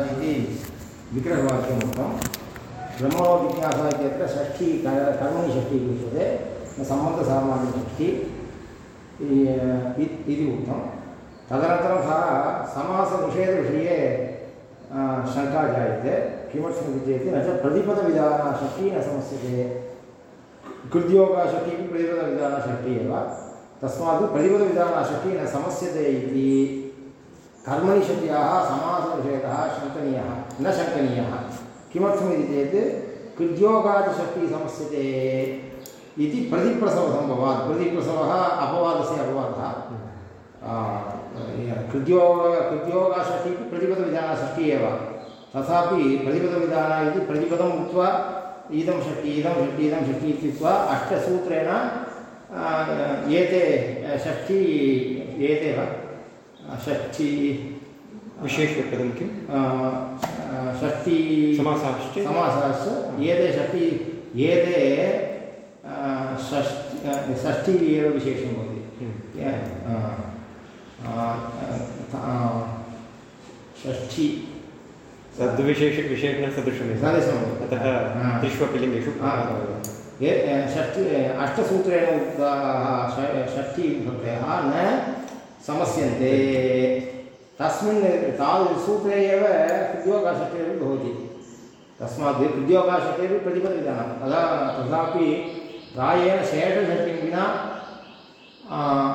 इति विग्रहवाक्यम् उक्तं ब्रह्मणो जिज्ञासा इत्यत्र षष्ठी कर्मणि षष्ठी उच्यते न सम्बन्धसामान्यषष्ठी इति उक्तं तदनन्तरं सः समासनिषेधविषये शङ्का जायते किमर्थमिति चेत् न च प्रतिपदविधानषष्ठी न समस्यते कृद्योगाषष्ठी प्रतिपदविधानषष्ठी एव तस्मात् प्रतिपदविधानषष्ठी न समस्यते इति कर्मणि शक्याः समासनिषेधः, शङ्कनीयः, न शङ्कनीयः। किमर्थमिति चेत् कृद्योगादिषष्टिः समस्यते इति प्रतिप्रसवसम्भवात्। प्रतिप्रसवः अपवादस्य अपवादः। कृद्योग कृद्योगाषष्टिः इति प्रतिपदविधानषष्टिः एव। तथापि प्रतिपदविधान इति प्रतिपदम् उक्त्वा इदं षष्टि इदं षष्टि इदं षष्टि इत्युक्त्वा अष्टसूत्रेण एते षष्ठी एते वा? षष्ठी विशेषपदं किं षष्ठी समासाश्च? समासाश्च एते षष्ठी एते अ, षष्ठी षष्ठी एव विशेषं भवति। अ, षष्ठी। तद्विशेषविशेषणसदृशमेव सदृशं भवति। अतः हा। त्रिष्वपि लिङ्गेषु हा। षष्ठी अष्टसूत्रेण उक्ताः ष- षष्ठीभक्तयः न समस्यन्ते। तस्मिन् तादृशसूत्रे एव कृद्योगाषष्टिरपि भवति। तस्मात् कृद्योगाषष्टिरपि प्रतिपदविधानं तदा तथापि प्रायेण शेषषष्टिं विना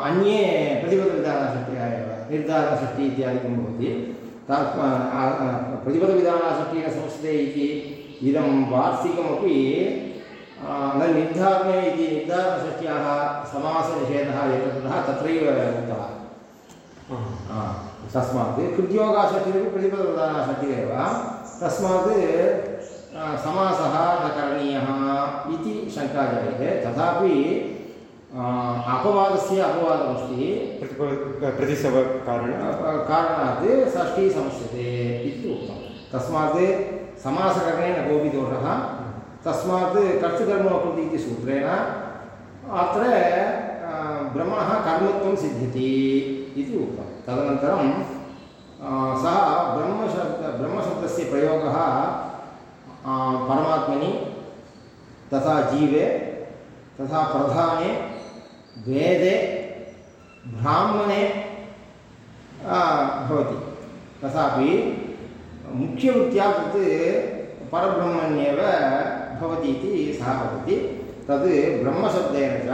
अन्ये प्रतिपदविधानषष्टिः एव निर्धारणषष्टिः इत्यादिकं भवति। न समस्यते इति इदं वार्षिकमपि न निर्धारणे इति निर्धारणषष्ट्याः समासनिषेधः एततः तत्रैव उक्तः तस्मात् कृद्योगाषष्टिरपि प्रतिपदप्रधानषष्टिः एव तस्मात् समासः न करणीयः इति शङ्का जायते। तथापि अपवादस्य अपवादमस्ति। प्रतिसवकारण कारणात् षष्ठी समस्यते इति उक्तं। तस्मात् समासकरणे न कोऽपि दोषः तस्मात् कर्तृकर्मकृति इति सूत्रेण। अत्र ब्रह्मणः कर्मत्वं सिद्ध्यति। इति उक्तं तदनन्तरं सः ब्रह्मशब्द, ब्रह्मशब्दस्य प्रयोगः परमात्मनि, तथा जीवे, तथा प्रधाने, वेदे, ब्राह्मणे भवति। तथापि मुख्यवृत्त्या तत् परब्रह्मण्येव भवति इति सः वदति। तद् ब्रह्मशब्देन च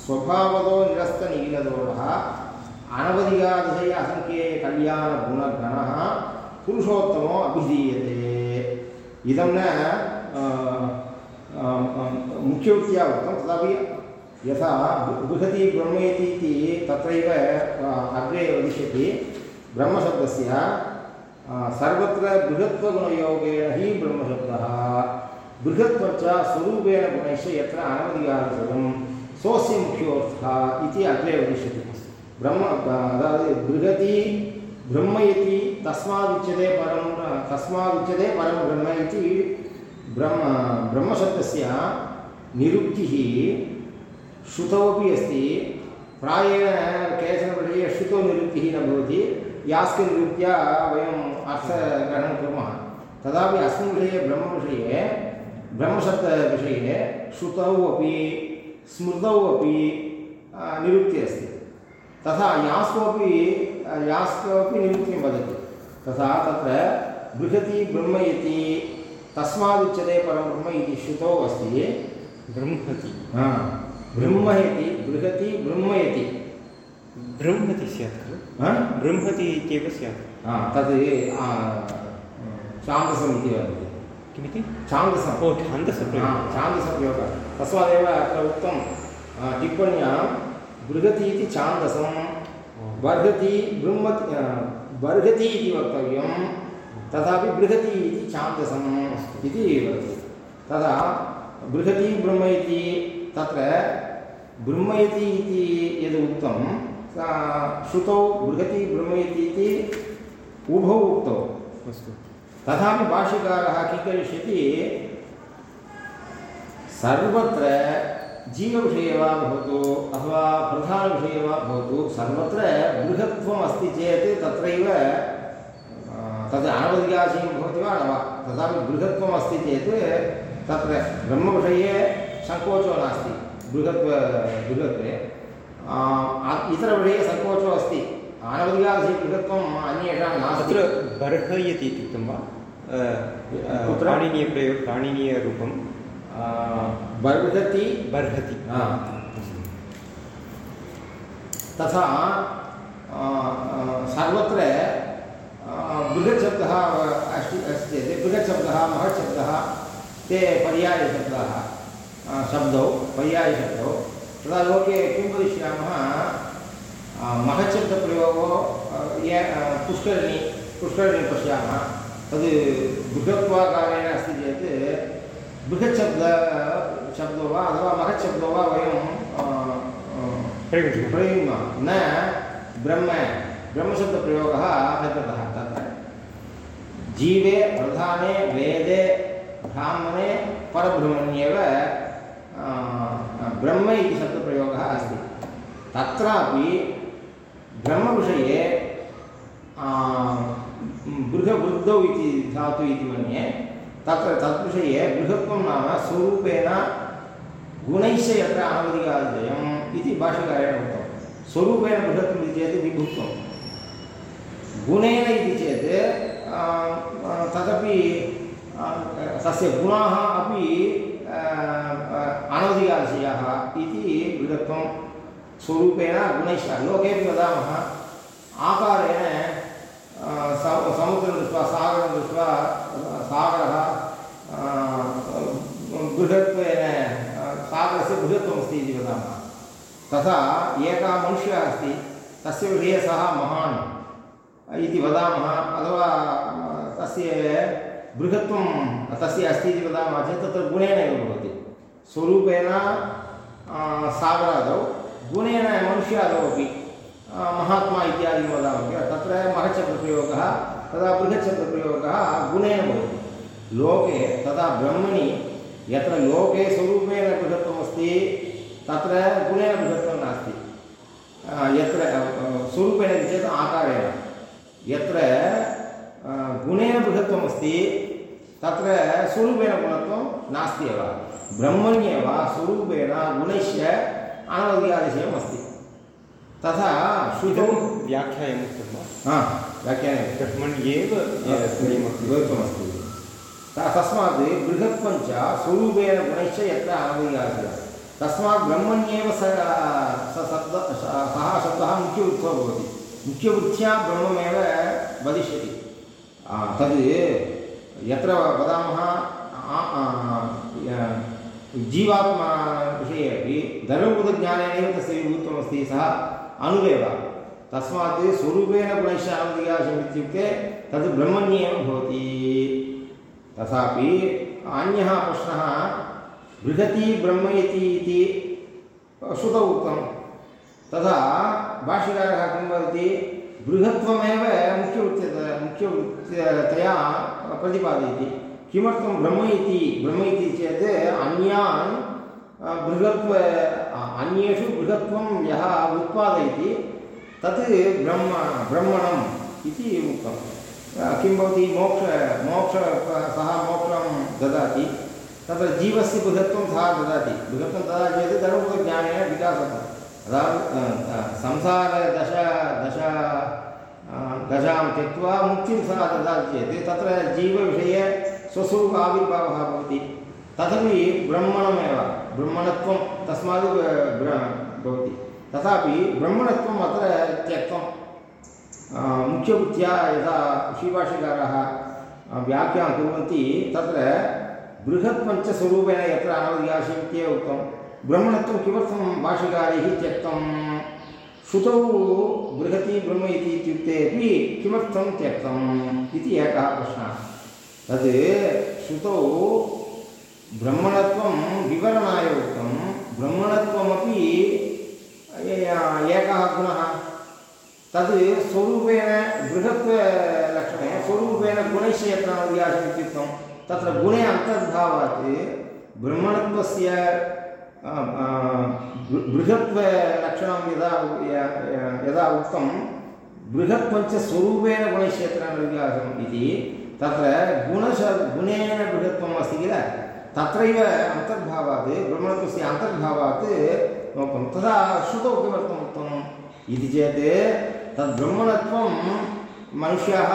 स्वभावतो निरस्तनिखिलदोषः अनवधिकातिशय असङ्ख्येयकल्याणगुणगणः पुरुषोत्तमो अभिधीयते। इदं न मुख्यवृत्त्या उक्तं, तथापि यथा बृहति ब्रह्मेति इति तत्रैव अग्रे वदिष्यति, ब्रह्मशब्दस्य सर्वत्र बृहत्वगुणयोगेन हि ब्रह्मशब्दः। बृहत्वच्च स्वरूपेण गुणैश्च यत्र अनवधिकारिसदं स्वस्य मुख्योऽर्थः इति अग्रे वदिष्यति। ब्रह्म अदावद् बृहति ब्रह्म इति तस्मादुच्यते परं तस्मादुच्यते परं ब्रह्म इति ब्रह्म, ब्रह्मशब्दस्य निरुक्तिः श्रुतौ अपि अस्ति। प्रायेण केचन विषये श्रुतौ निरुक्तिः न भवति। यास्कनिरुक्त्या वयम् अर्थग्रहणं कुर्मः। तथापि अस्मिन् विषये ब्रह्मविषये ब्रह्मशब्दविषये श्रुतौ अपि, स्मृतौ अपि निरुक्तिः तथा यास्कोपि यास्कोपि निरुक्तिं वदति। तथा तत्र बृहति ब्रह्म इति तस्मादुच्यते परं ब्रह्म इति श्रुतौ अस्ति। ब्रह्मति। हा, ब्रह्म इति बृहति ब्रह्म इति ब्रह्मति स्यात् खलु। हा? इत्येव स्यात्। हा, तद् छान्दसम् इति वदति। किमिति? छान्दसम्। ओ छान्दसप्रयोगः हा, छान्दसप्रयोगः तस्मादेव अत्र उक्तं टिप्पण्यां बृहति इति छान्दसं बर्हति ब्रह्मति आ, बर्हति इति वक्तव्यं तथापि बृहति इति छान्दसम् इति वदति तदा बृहति ब्रह्म इति तत्र ब्रह्म इति यद् उक्तं श्रुतौ बृहति ब्रह्म इति इति उभौ उक्तौ। अस्तु। तथापि भाष्यकारः किं करिष्यति? सर्वत्र जीवविषये वा भवतु अथवा प्रधानविषये वा भवतु सर्वत्र बृहत्वम् अस्ति चेत् तत्रैव तद् अनवधिकाशीं भवति वा न वा? तथापि बृहत्वम् अस्ति चेत् तत्र ब्रह्मविषये सङ्कोचो नास्ति बृहत् बृहत्वे। इतरविषये सङ्कोचो अस्ति। अनवधिकाशी बृहत्वम् अन्येषां नास्ति। तत्र बर्हयति इत्युक्तं वा? पाणिनीयप्रयोग पाणिनीयरूपं बृहति बर्हति। तथा आ, आ, सर्वत्र आ, बृहच्छब्दः अस्ति अस्ति चेत् बृहच्छब्दः महच्छब्दः ते पर्यायशब्दाः शब्दौ पर्यायशब्दौ तदा लोके किं वदिष्यामः महच्छब्दप्रयोगो ये पुष्करिणी पुष्करिणी पश्यामः। तद् बृहत्वाकारेण अस्ति चेत् बृहच्छब्द शब्दो वा अथवा महच्छब्दो वा वयं प्रयुङ्मः न ब्रह्म ब्रह्मशब्दप्रयोगः कृतः तत्र जीवे प्रधाने वेदे ब्राह्मणे परब्रह्मण्येव ब्रह्म इति शब्दप्रयोगः अस्ति तत्रापि ब्रह्मविषये बृहवृद्धौ इति धातु इति मन्ये तत्र तद्विषये बृहत्वं नाम स्वरूपेण गुणैश्च यत्र अनवधिकाजयम् इति भाष्यकारेण उक्तं। स्वरूपेण बृहत्वम् इति चेत् विभुत्वं गुणेन इति चेत् तदपि तस्य गुणाः अपि अनवधिकाविषयाः इति बृहत्वं स्वरूपेण गुणैश्च। लोकेपि वदामः, आकारेण समुद्रं दृष्ट्वा, सागरं दृष्ट्वा सागरः बृहत्वेन सागरस्य बृहत्वमस्ति इति वदामः। तथा एकः मनुष्यः अस्ति, तस्य विषये सः महान् इति वदामः, अथवा तस्य बृहत्वं तस्य अस्ति इति वदामः चेत् तत्र गुणेन भवति। स्वरूपेण सागरादौ गुणेन मनुष्यादौ अपि महात्मा इत्यादिकं वदामः। किल तत्र महच्छब्दप्रयोगः तदा बृहच्छब्दप्रयोगः गुणेन भवति। लोके तथा ब्रह्मणि यत्र लोके स्वरूपेण बृहत्वमस्ति तत्र गुणेन बृहत्वं नास्ति। यत्र स्वरूपेण इति चेत् आकारेण। यत्र गुणेन बृहत्वमस्ति तत्र स्वरूपेण गुणत्वं नास्ति एव। ब्रह्मण्येव स्वरूपेण गुणैश्च अनवधिकादिशयम् अस्ति तथा श्रुतौ इदं व्याख्यायम् उक्तं वा? हा व्याख्याने ब्रह्मण्येव बृहत्वमस्ति। तस्मात् बृहत्वं च स्वरूपेण गुणैश्च यत्र अनवधिकादिशयः तस्मात् ब्रह्मण्येव स स शब्द स- शब्दः मुख्यवृत्तो भवति। मुख्यवृत्त्या ब्रह्ममेव वदिष्यति। तद् यत्र वदामः जीवात्मा विषये अपि धर्मभूतज्ञानेनैव तस्य विभूत्वमस्ति सः अनुरेव तस्मात् स्वरूपेण गुणैश्च अनवधिकाशम् इत्युक्ते तद् ब्रह्मण्येव भवति। तथापि अन्यः प्रश्नः बृहती ब्रह्म इति श्रुतौ उक्तं। तथा भाष्यकारः किं वदति? बृहत्वमेव मुख्यवृत्त मुख्यवृत्ततया प्रतिपादयति। किमर्थं ब्रह्म इति ब्रह्म इति चेत् अन्यान् बृहत्व अन्येषु बृहत्वं यः उत्पादयति तत् ब्रह्म ब्रह्मणम् इति उक्तं अ, किं भवति मोक्ष मोक्ष सः मोक्षं ददाति तत्र जीवस्य बृहत्वं सः ददाति। बृहत्वं ददाति चेत् धर्मज्ञानेन विकासः अतः अ, अ, संसारदश दश दशां त्यक्त्वा मुक्तिं सः ददाति चेत् तत्र जीवविषये स्वस्वरूप आविर्भावः भवति। तदपि ब्रह्मणमेव ब्रह्मणत्वं तस्मात् भवति। तथापि ब्रह्मणत्वम् अत्र त्यक्तं मुख्यबुद्ध्या यथा श्रीभाष्यकाराः आ, व्याख्यां कुर्वन्ति तत्र बृहत्पञ्चस्वरूपेण यत्र अनवधिकाशम् इत्येव उक्तं ब्रह्मणत्वं किमर्थं भाष्यकारैः त्यक्तं? श्रुतौ बृहति ब्रह्म इति इत्युक्ते अपि किमर्थं त्यक्तम् इति एकः प्रश्नः। तद् श्रुतौ ब्रह्मणत्वं विवरणाय उक्तं ब्रह्मणत्वमपि एकः गुणः। तद् स्वरूपेण बृहत्वलक्षणे स्वरूपेण गुणैश्च यत्र अनवधिकाशम् इत्युक्तं तत्र गुणे अन्तर्भावात् ब्रह्मणत्वस्य बृहत्वलक्षणं यदा यदा उक्तं बृहत्पञ्च स्वरूपेण गुणक्षेत्रेण इति, तत्र गुणश, गुणेन बृहत्वम् अस्ति किल? तत्रैव अन्तर्भावात्, ब्रह्मणत्वस्य अन्तर्भावात् उक्तं तदा श्रुतौ किमर्थम् उक्तम् इति चेत् तद् मनुष्याः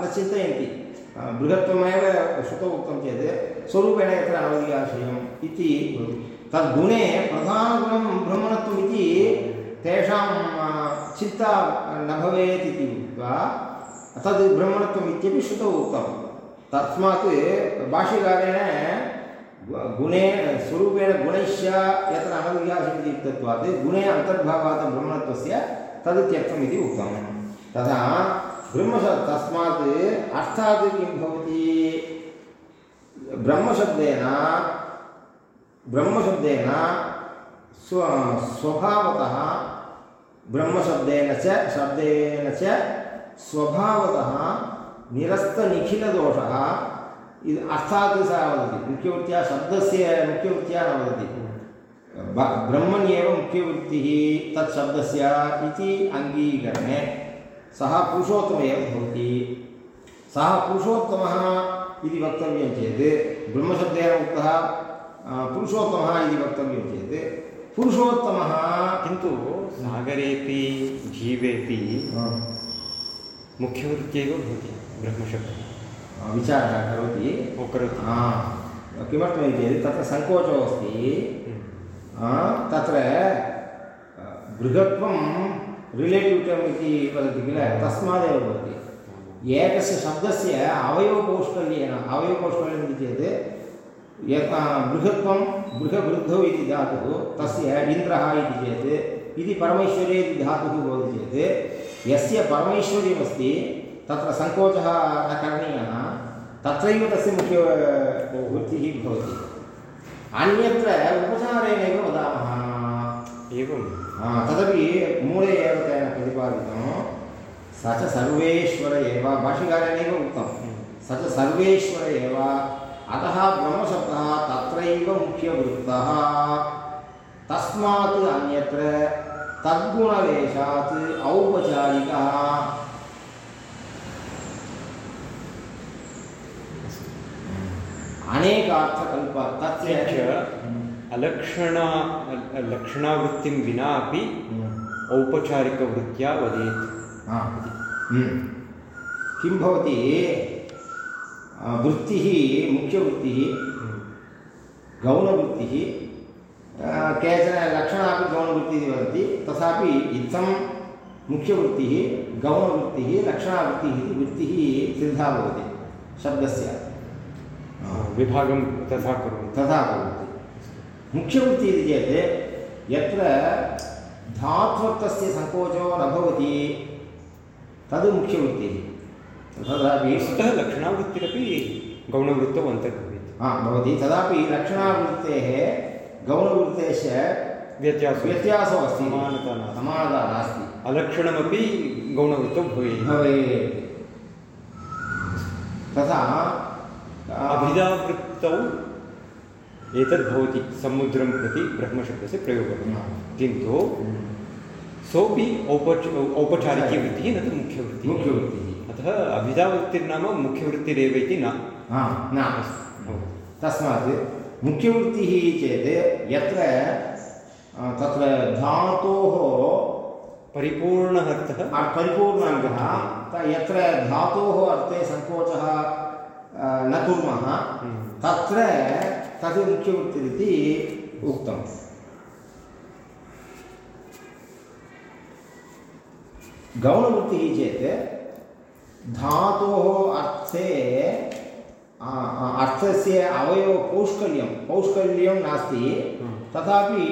न चिन्तयन्ति। बृहत्वमेव श्रुतौ उक्तं चेत् स्वरूपेण यत्र अनवधिकाश्रयम् इति तद्गुणे प्रधानगुणं ब्रह्मणत्वम् इति न भवेत् इति उक्त्वा तद् ब्रह्मणत्वम् इत्यपि श्रुतौ उक्तं। तस्मात् भाष्यकारेण गुणेन स्वरूपेण गुणैश्च यत्र अनविकासमिति उक्तत्वात् गुणे अन्तर्भावात् ब्रह्मणत्वस्य तद् त्यक्तम् इति उक्तं तथा ब्रह्मश तस्मात् अर्थात् किं भवति? ब्रह्मशब्देन ब्रह्मशब्देन स्व स्वभावतः, ब्रह्मशब्देन च शब्देन च स्वभावतः निरस्तनिखिलदोषः। अर्थात् सः वदति। मुख्यवृत्त्या शब्दस्य मुख्यवृत्त्या न वदति। ब्रह्मण्येव मुख्यवृत्तिः तत् शब्दस्य इति अङ्गीकरणे सः पुरुषोत्तम एव भवति। सः पुरुषोत्तमः इति वक्तव्यं चेत् ब्रह्मशब्देन उक्तः पुरुषोत्तमः इति वक्तव्यं चेत् पुरुषोत्तमः किन्तु सागरेपि जीवेपि मुख्यवृत्त्यैव भवति ब्रह्मशब्दः। विचारः करोति। करोति। किमर्थमिति चेत् तत्र सङ्कोचो अस्ति। तत्र बृहत्वं रिलेटिव् टर्म् इति वदति किल? तस्मादेव भवति। एकस्य शब्दस्य अवयवकौष्ठल्येन अवयवकौष्ठल्यम् इति चेत् यथा बृहत्वं बृहवृद्धौ इति धातुः तस्य इन्द्रः इति चेत् इति परमेश्वरे इति धातुः भवति चेत् यस्य परमैश्वर्यमस्ति तत्र सङ्कोचः न करणीयः तत्रैव तस्य मुख्य वृत्तिः भवति। अन्यत्र उपचारेणैव वदामः। एवं। तदपि मूले एव तेन प्रतिपादितं। स च सर्वेश्वर एव भाष्यकारेणैव उक्तं। स च सर्वेश्वर एव अतः ब्रह्मशब्दः तत्रैव मुख्यवृत्तः। तस्मात् अन्यत्र तद्गुणलेशात् औपचारिकः। अनेकार्थकल्प तस्य च अलक्षण लक्षणावृत्तिं विना अपि औपचारिकवृत्त्या वदेत्। हा, हम्म। किं भवति? वृत्तिः मुख्यवृत्तिः गौणवृत्तिः केचन लक्षणापि गौणवृत्तिः इति वदन्ति तथापि इत्थं मुख्यवृत्तिः गौणवृत्तिः लक्षणावृत्तिः इति वृत्तिः सिद्धा भवति शब्दस्य। विभागं तथा कुर्वन्ति तथा भवति मुख्यवृत्तिः इति चेत् यत्र धात्वर्थस्य सङ्कोचो न भवति तद् मुख्यवृत्तिः। तथापि वस्तुतः लक्षणावृत्तिरपि गौणवृत्तौ अन्तर्भवेत्। हा भवति। तदापि लक्षणावृत्तेः गौणवृत्तेश्च व्यत्यासः व्यत्यासो अस्ति। समानता नास्ति। समानता नास्ति। अलक्षणमपि गौणवृत्तौ भवेत्। भवेत्। तथा अभिधावृत्तौ एतद् भवति समुद्रं प्रति ब्रह्मशब्दस्य प्रयोगः। किन्तु सोऽपि औपच औपचारिकीवृत्तिः न तु मुख्यवृत्तिः। मुख्यवृत्तिः। अतः अभिधावृत्तिर्नाम मुख्यवृत्तिरेव इति न। तस्मात् मुख्यवृत्तिः चेत् यत्र तत्र धातोः परिपूर्णः अर्थः परिपूर्णाङ्गः यत्र धातोः अर्थे सङ्कोचः न कुर्मः। तत्र तद् मुख्यवृत्तिरिति उक्तम् गौणवृत्तिः चेत् धातोः अर्थे अर्थस्य अवयवपौष्कल्यं पौष्कल्यं नास्ति। तथापि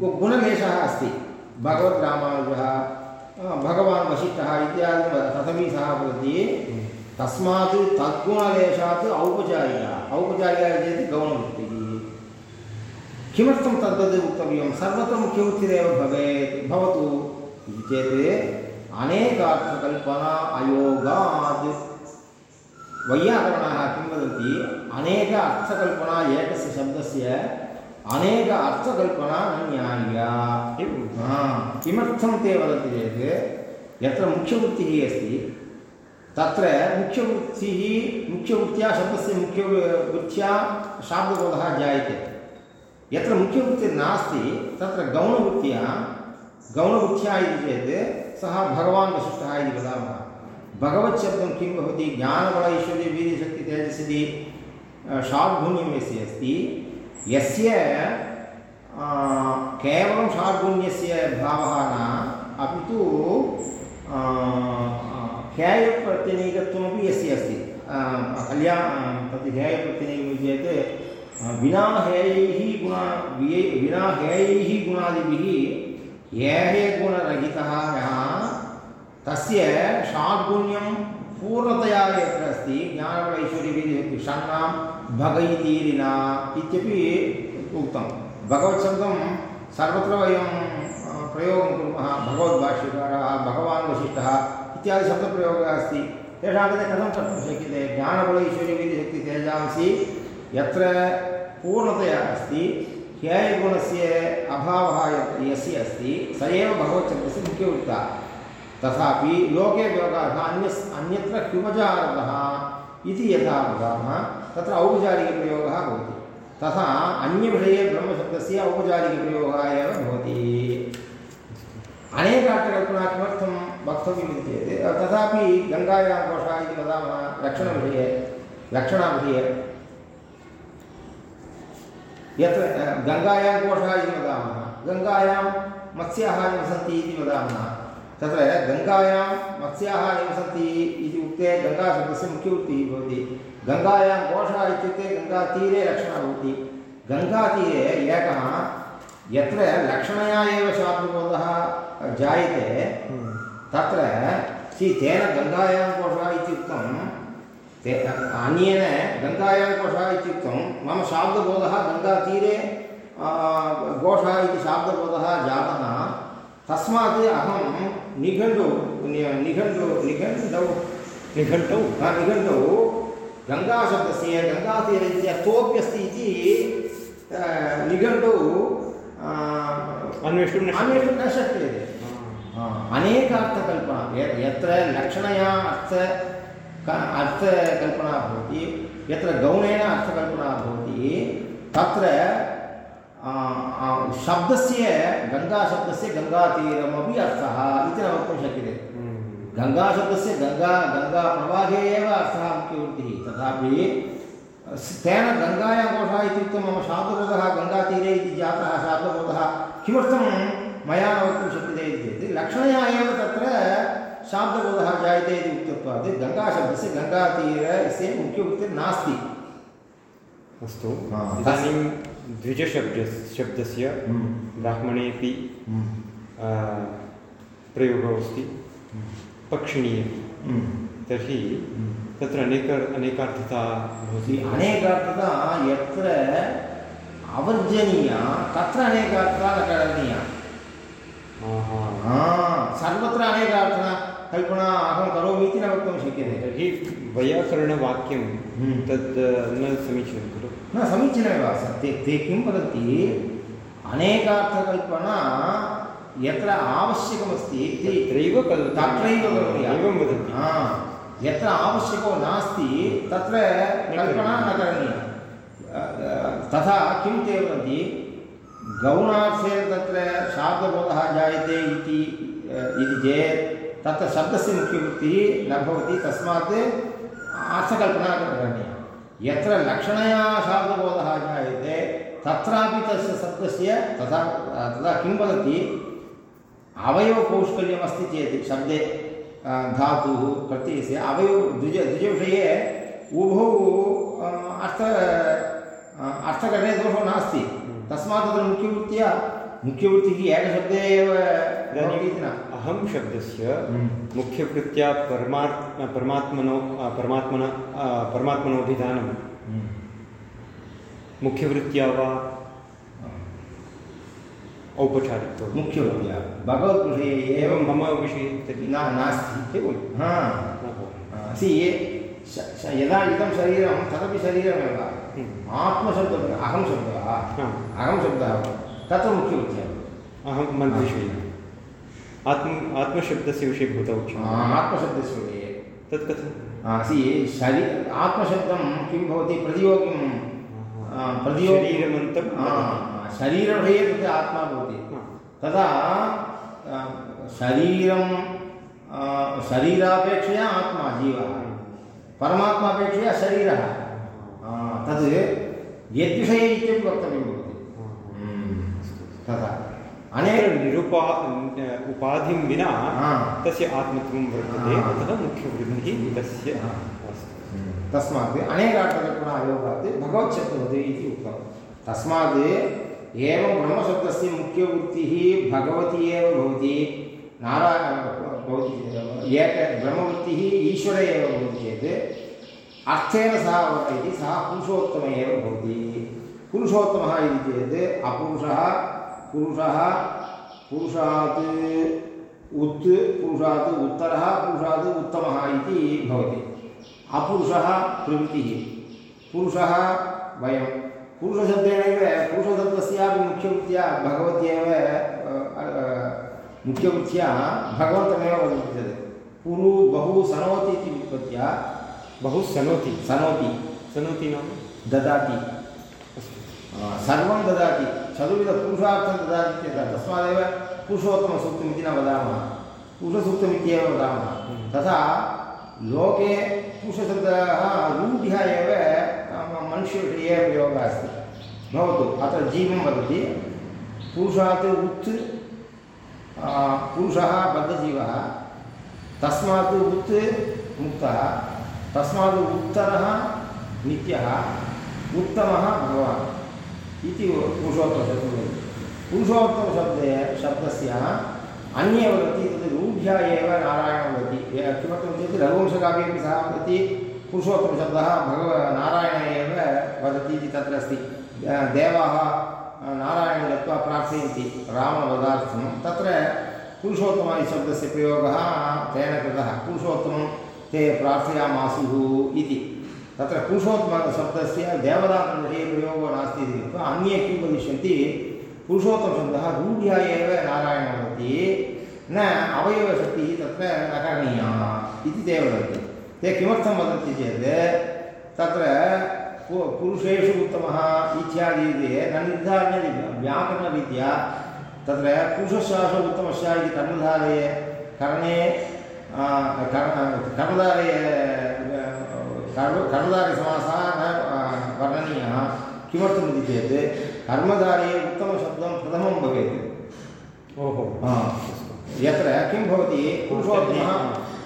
गुणलेशः अस्ति भगवद्रामानुजः भगवान् वसिष्ठः इत्यादि तथापि सः वदति तस्मात् तद्गुणलेशात् औपचारिकः। औपचारिकः चेत् गौणवृत्तिः किमर्थं तद्वद् वक्तव्यं सर्वत्र मुख्यवृत्तिरेव भवेत्। भवतु। इति चेत् अनेकार्थकल्पना अयोगात्। वैयाकरणाः किं वदन्ति? अनेक अर्थकल्पना एकस्य शब्दस्य अनेक अर्थकल्पना न न्याय्या हा, किमर्थं ते वदन्ति चेत्? यत्र मुख्यवृत्तिः अस्ति तत्र मुख्यवृत्तिः, मुख्यवृत्त्या, शब्दस्य मुख्यवृत्त्या शाब्दबोधः जायते यत्र मुख्यवृत्तिर्नास्ति तत्र गौणवृत्त्या गौणवृत्त्या इति चेत् सः भगवान् वसिष्ठः इति वदामः। भगवच्छब्दं किं भवति? ज्ञानबल ऐश्वर्यवीर्यशक्तितेजसिति षाड्गुण्यं यस्य अस्ति। यस्य केवलं षाड्गुण्यस्य भावः न अपि तु हेयप्रत्यनीकत्वमपि यस्य अस्ति? कल्या तत् हेयप्रत्यनीकं चेत् विना हेयैः गुणा विना हेयैः गुणादिभिः हेयगुणरहितः यः तस्य षाड्गुण्यं पूर्णतया यत्र अस्ति ज्ञानबलैश्वर्यविधि षण्णां भगैतीरिणा इत्यपि उक्तं। भगवत्शब्दं सर्वत्र वयं प्रयोगं कुर्मः, भगवद्भाष्यकारः, भगवान् वसिष्ठः इत्यादि शब्दप्रयोगः अस्ति। तेषां कृते कथं कर्तुं शक्यते? ज्ञानबलैश्वर्यविधिशक्ति तेजांसि यत्र पूर्णतया अस्ति, ह्यायगुणस्य अभावः यस्य अस्ति, स एव भगवच्छब्दस्य मुख्यवृत्ता तथापि लोके व्यवहारः अन्य अन्यत्र ह्युपचारतः इति यथा वदामः, तत्र औपचारिकप्रयोगः भवति। तथा अन्यविषये ब्रह्मशब्दस्य औपचारिकप्रयोगः एव भवति। अनेकार्थकल्पना किमर्थं वक्तव्यमिति चेत् तथापि गङ्गायां कोशः इति वदामः लक्षणविषये लक्षणाविषये यत्र गङ्गायां कोशः इति वदामः, गङ्गायां मत्स्याः निवसन्ति इति वदामः। तत्र गङ्गायां मत्स्याः निवसन्ति इति उक्ते गङ्गाशब्दस्य मुख्यवृत्तिः भवति। गङ्गायां कोशः इत्युक्ते गङ्गातीरे लक्षणः भवति। गङ्गातीरे एकः, यत्र लक्षणया एव जायते तत्र सि तेन गङ्गायां कोशः इत्युक्तं ते अन्येन गङ्गायां घोषः इत्युक्तं मम शाब्दबोधः गङ्गातीरे घोषः इति शाब्दबोधः जातः तस्मात् अहं निघण्टु निघण्टु निघण्टौ निघण्टौ निघण्टौ गङ्गाशब्दस्य गङ्गातीरे इत्यर्थोऽप्यस्ति इति निघण्टौ अन्वेष्टुं अन्वेष्टुं न शक्यते। अनेकार्थकल्पना। यत्र लक्षणया अर्थ अर्थकल्पना भवति यत्र गौणेन अर्थकल्पना भवति तत्र शब्दस्य गङ्गाशब्दस्य गङ्गातीरमपि अर्थः इति न वक्तुं शक्यते। गङ्गाशब्दस्य गङ्गा गङ्गाप्रवाहे एव अर्थः मुख्यवृत्तिः तथापि तेन गङ्गायां कोशः इत्युक्तं मम शाब्दबोधः गङ्गातीरे इति जातः शाब्दबोधः किमर्थं मया वक्तुं शक्यते इति चेत्। लक्षणया एव तत्र शाब्दबोधः जायते इति उक्तत्वात् गङ्गाशब्दस्य गङ्गातीरस्य मुख्यवृत्तिर्नास्ति अस्तु इदानीं द्विजशब्द शब्दस्य हम्म। ब्राह्मणेपि हम्म। प्रयोगो अस्ति। पक्षिणी हम्म। तर्हि तत्र अनेक अनेकार्थता भवति। अनेकार्थता यत्र अवर्जनीया तत्र अनेकार्थता न करणीया। सर्वत्र अनेकार्थना कल्पना अहं करोमि इति न वक्तुं शक्यते तर्हि वैयाकरणवाक्यं। तद् न समीचीनं खलु न समीचीनमेव ते ते किं वदन्ति अनेकार्थकल्पना यत्र आवश्यकमस्ति तत्रैव तत्रैव एवं वदन्ति हा यत्र आवश्यको नास्ति तत्र कल्पना न करणीया तथा किं ते वदन्ति गौणार्थे तत्र शाब्दबोधः जायते इति इति चेत् तत्र शब्दस्य मुख्यवृत्तिः न भवति, तस्मात् अर्थकल्पना करणीया। यत्र लक्षणया शाब्दबोधः जायते, तत्रापि तस्य शब्दस्य तथा तदा किं वदति? अवयवपौष्कल्यमस्ति चेत् शब्दे धातुः प्रत्ययस्य अवयव द्विज, द्विजविषये उभौ अर्थ अर्थकरणे दोषो नास्ति। तस्मात् तत्र मुख्यवृत्त्या मुख्यवृत्तिः एकशब्दे एव न। अहं शब्दस्य हम्म। मुख्यवृत्त्या परमात् परमात्मनो परमात्मना परमात्मनोभिधानं मुख्यवृत्त्या वा औपचारिकं मुख्यवृत्त्या। भगवद्विषये एवं मम विषये तर्हि। न नास्ति। एवं? हा। सि यदा इदं शरीरं तदपि शरीरमेव। हम्म। आत्मशब्दः अहं शब्दः हा। अहं शब्दः तत्र मुख्यवृत्त्या अहं मद्विषये आत्म आत्मशब्दस्य विषये भवता उच्यते। आत्मशब्दस्य विषये। तत् कथं सि शरी आत्मशब्दं किं भवति? प्रतियोगिं आ, प्रतियोगि। शरीरमन्तं आ, शरीरविषये तत् आत्मा भवति। तदा शरीरं शरीरापेक्षया आत्मा जीवः। परमात्मापेक्षया शरीरः। तद् यद्विषये इत्यपि वक्तव्यं भवति। तथा। अनेक निरुपा उपाधिं विना। तस्य आत्मत्वं वर्तते। अतः मुख्यवृद्धिः तस्य हा। अस्ति तस्मात् अनेकार्थकल्पनायोगात् भगवच्छब्दवत् इति उक्तं। तस्मात् एवं ब्रह्मशब्दस्य मुख्यवृत्तिः भगवती एव भवति। नारायण भवति एक ब्रह्मवृत्तिः ईश्वरे एव भवति चेत् अर्थेन सह वर्तयति सः पुरुषोत्तम एव भवति। पुरुषोत्तमः इति चेत् अपुरुषः, पुरुषः, पुरुषात् उत्, पुरुषात् उत्तरः, पुरुषात् उत्तमः इति भवति। अपुरुषः प्रवृत्तिः। पुरुषः वयं पुरुषशब्देनैव पुरुषशब्दस्यापि मुख्यवृत्त्या भगवत्येव मुख्यवृत्त्या भगवन्तमेव वदन्ति तत् पुरु बहु सनोति इति व्युत्पत्त्या बहु सनोति। सनोति सनोति नाम? ददाति। सर्वं ददाति। चतुर्विधपुरुषार्थं ददाति चेत् तस्मादेव पुरुषोत्तमसूक्तमिति न वदामः। पुरुषसूक्तमित्येव वदामः। हम्म। तथा लोके पुरुषशब्दः रूढ्यः एव मनुष्यविषये प्रयोगः अस्ति। भवतु अत्र जीवं वदति। पुरुषात् उत् पुरुषः बद्धजीवः। तस्मात् उत् मुक्तः। तस्मात् उत्तरः नित्यः, उत्तमः भगवान् इति पुरुषोत्तमशब्दः। पुरुषोत्तमशब्दे शब्दस्य अन्ये वदति तद् रूढ्या एव नारायणं वदति। किमर्थं चेत् रघुवंशकाव्येपि सः वदति, पुरुषोत्तमशब्दः भगव नारायण एव वदति इति तत्र अस्ति। देवाः नारायणं गत्वा प्रार्थयन्ति रामवधार्थं तत्र पुरुषोत्तम इति शब्दस्य प्रयोगः तेन कृतः। पुरुषोत्तमं ते प्रार्थयामासुः इति। तत्र पुरुषोत्तमशब्दस्य देवताविषये प्रयोगो नास्ति इति कृत्वा अन्ये किं वदिष्यन्ति पुरुषोत्तमशब्दः रूढ्या एव नारायणं वदति न अवयवशक्तिः तत्र न करणीया इति ते वदन्ति। ते किमर्थं वदन्ति चेत्, तत्र पु- पुरुषेषु उत्तमः इत्यादि इति न निर्धारणे व्याकरणरीत्या तत्र पुरुषशासो उत्तमश्च इति कर्मधारये करणे कर्मधारये कर्म कर्मधारयसमासः न वर्णनीयः किमर्थमिति चेत् कर्मधारये उत्तमशब्दं प्रथमं भवेत् ओहो यत्र किं भवति पुरुषोत्तमः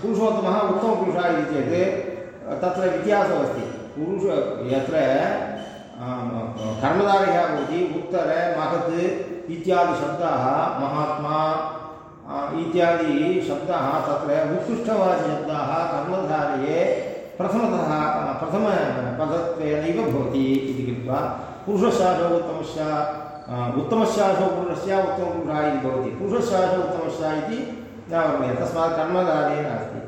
पुरुषोत्तमः उत्तमपुरुषः इति चेत् तत्र व्यत्यासः अस्ति पुरुष यत्र भवति उत्तर महत् इत्यादि शब्दाः महात्मा इत्यादि शब्दाः तत्र उत्कृष्टवादिशब्दाः कर्मधारये प्रथमतः प्रथमपदत्वेनैव भवति इति कृत्वा पुरुषशासो उत्तमश्च आ, उत्तमशासो पुरुषस्य उत्तमपुरुषः इति भवति पुरुषशासो उत्तमश्च इति न वर्ण्यते तस्मात् कर्मधारये नास्ति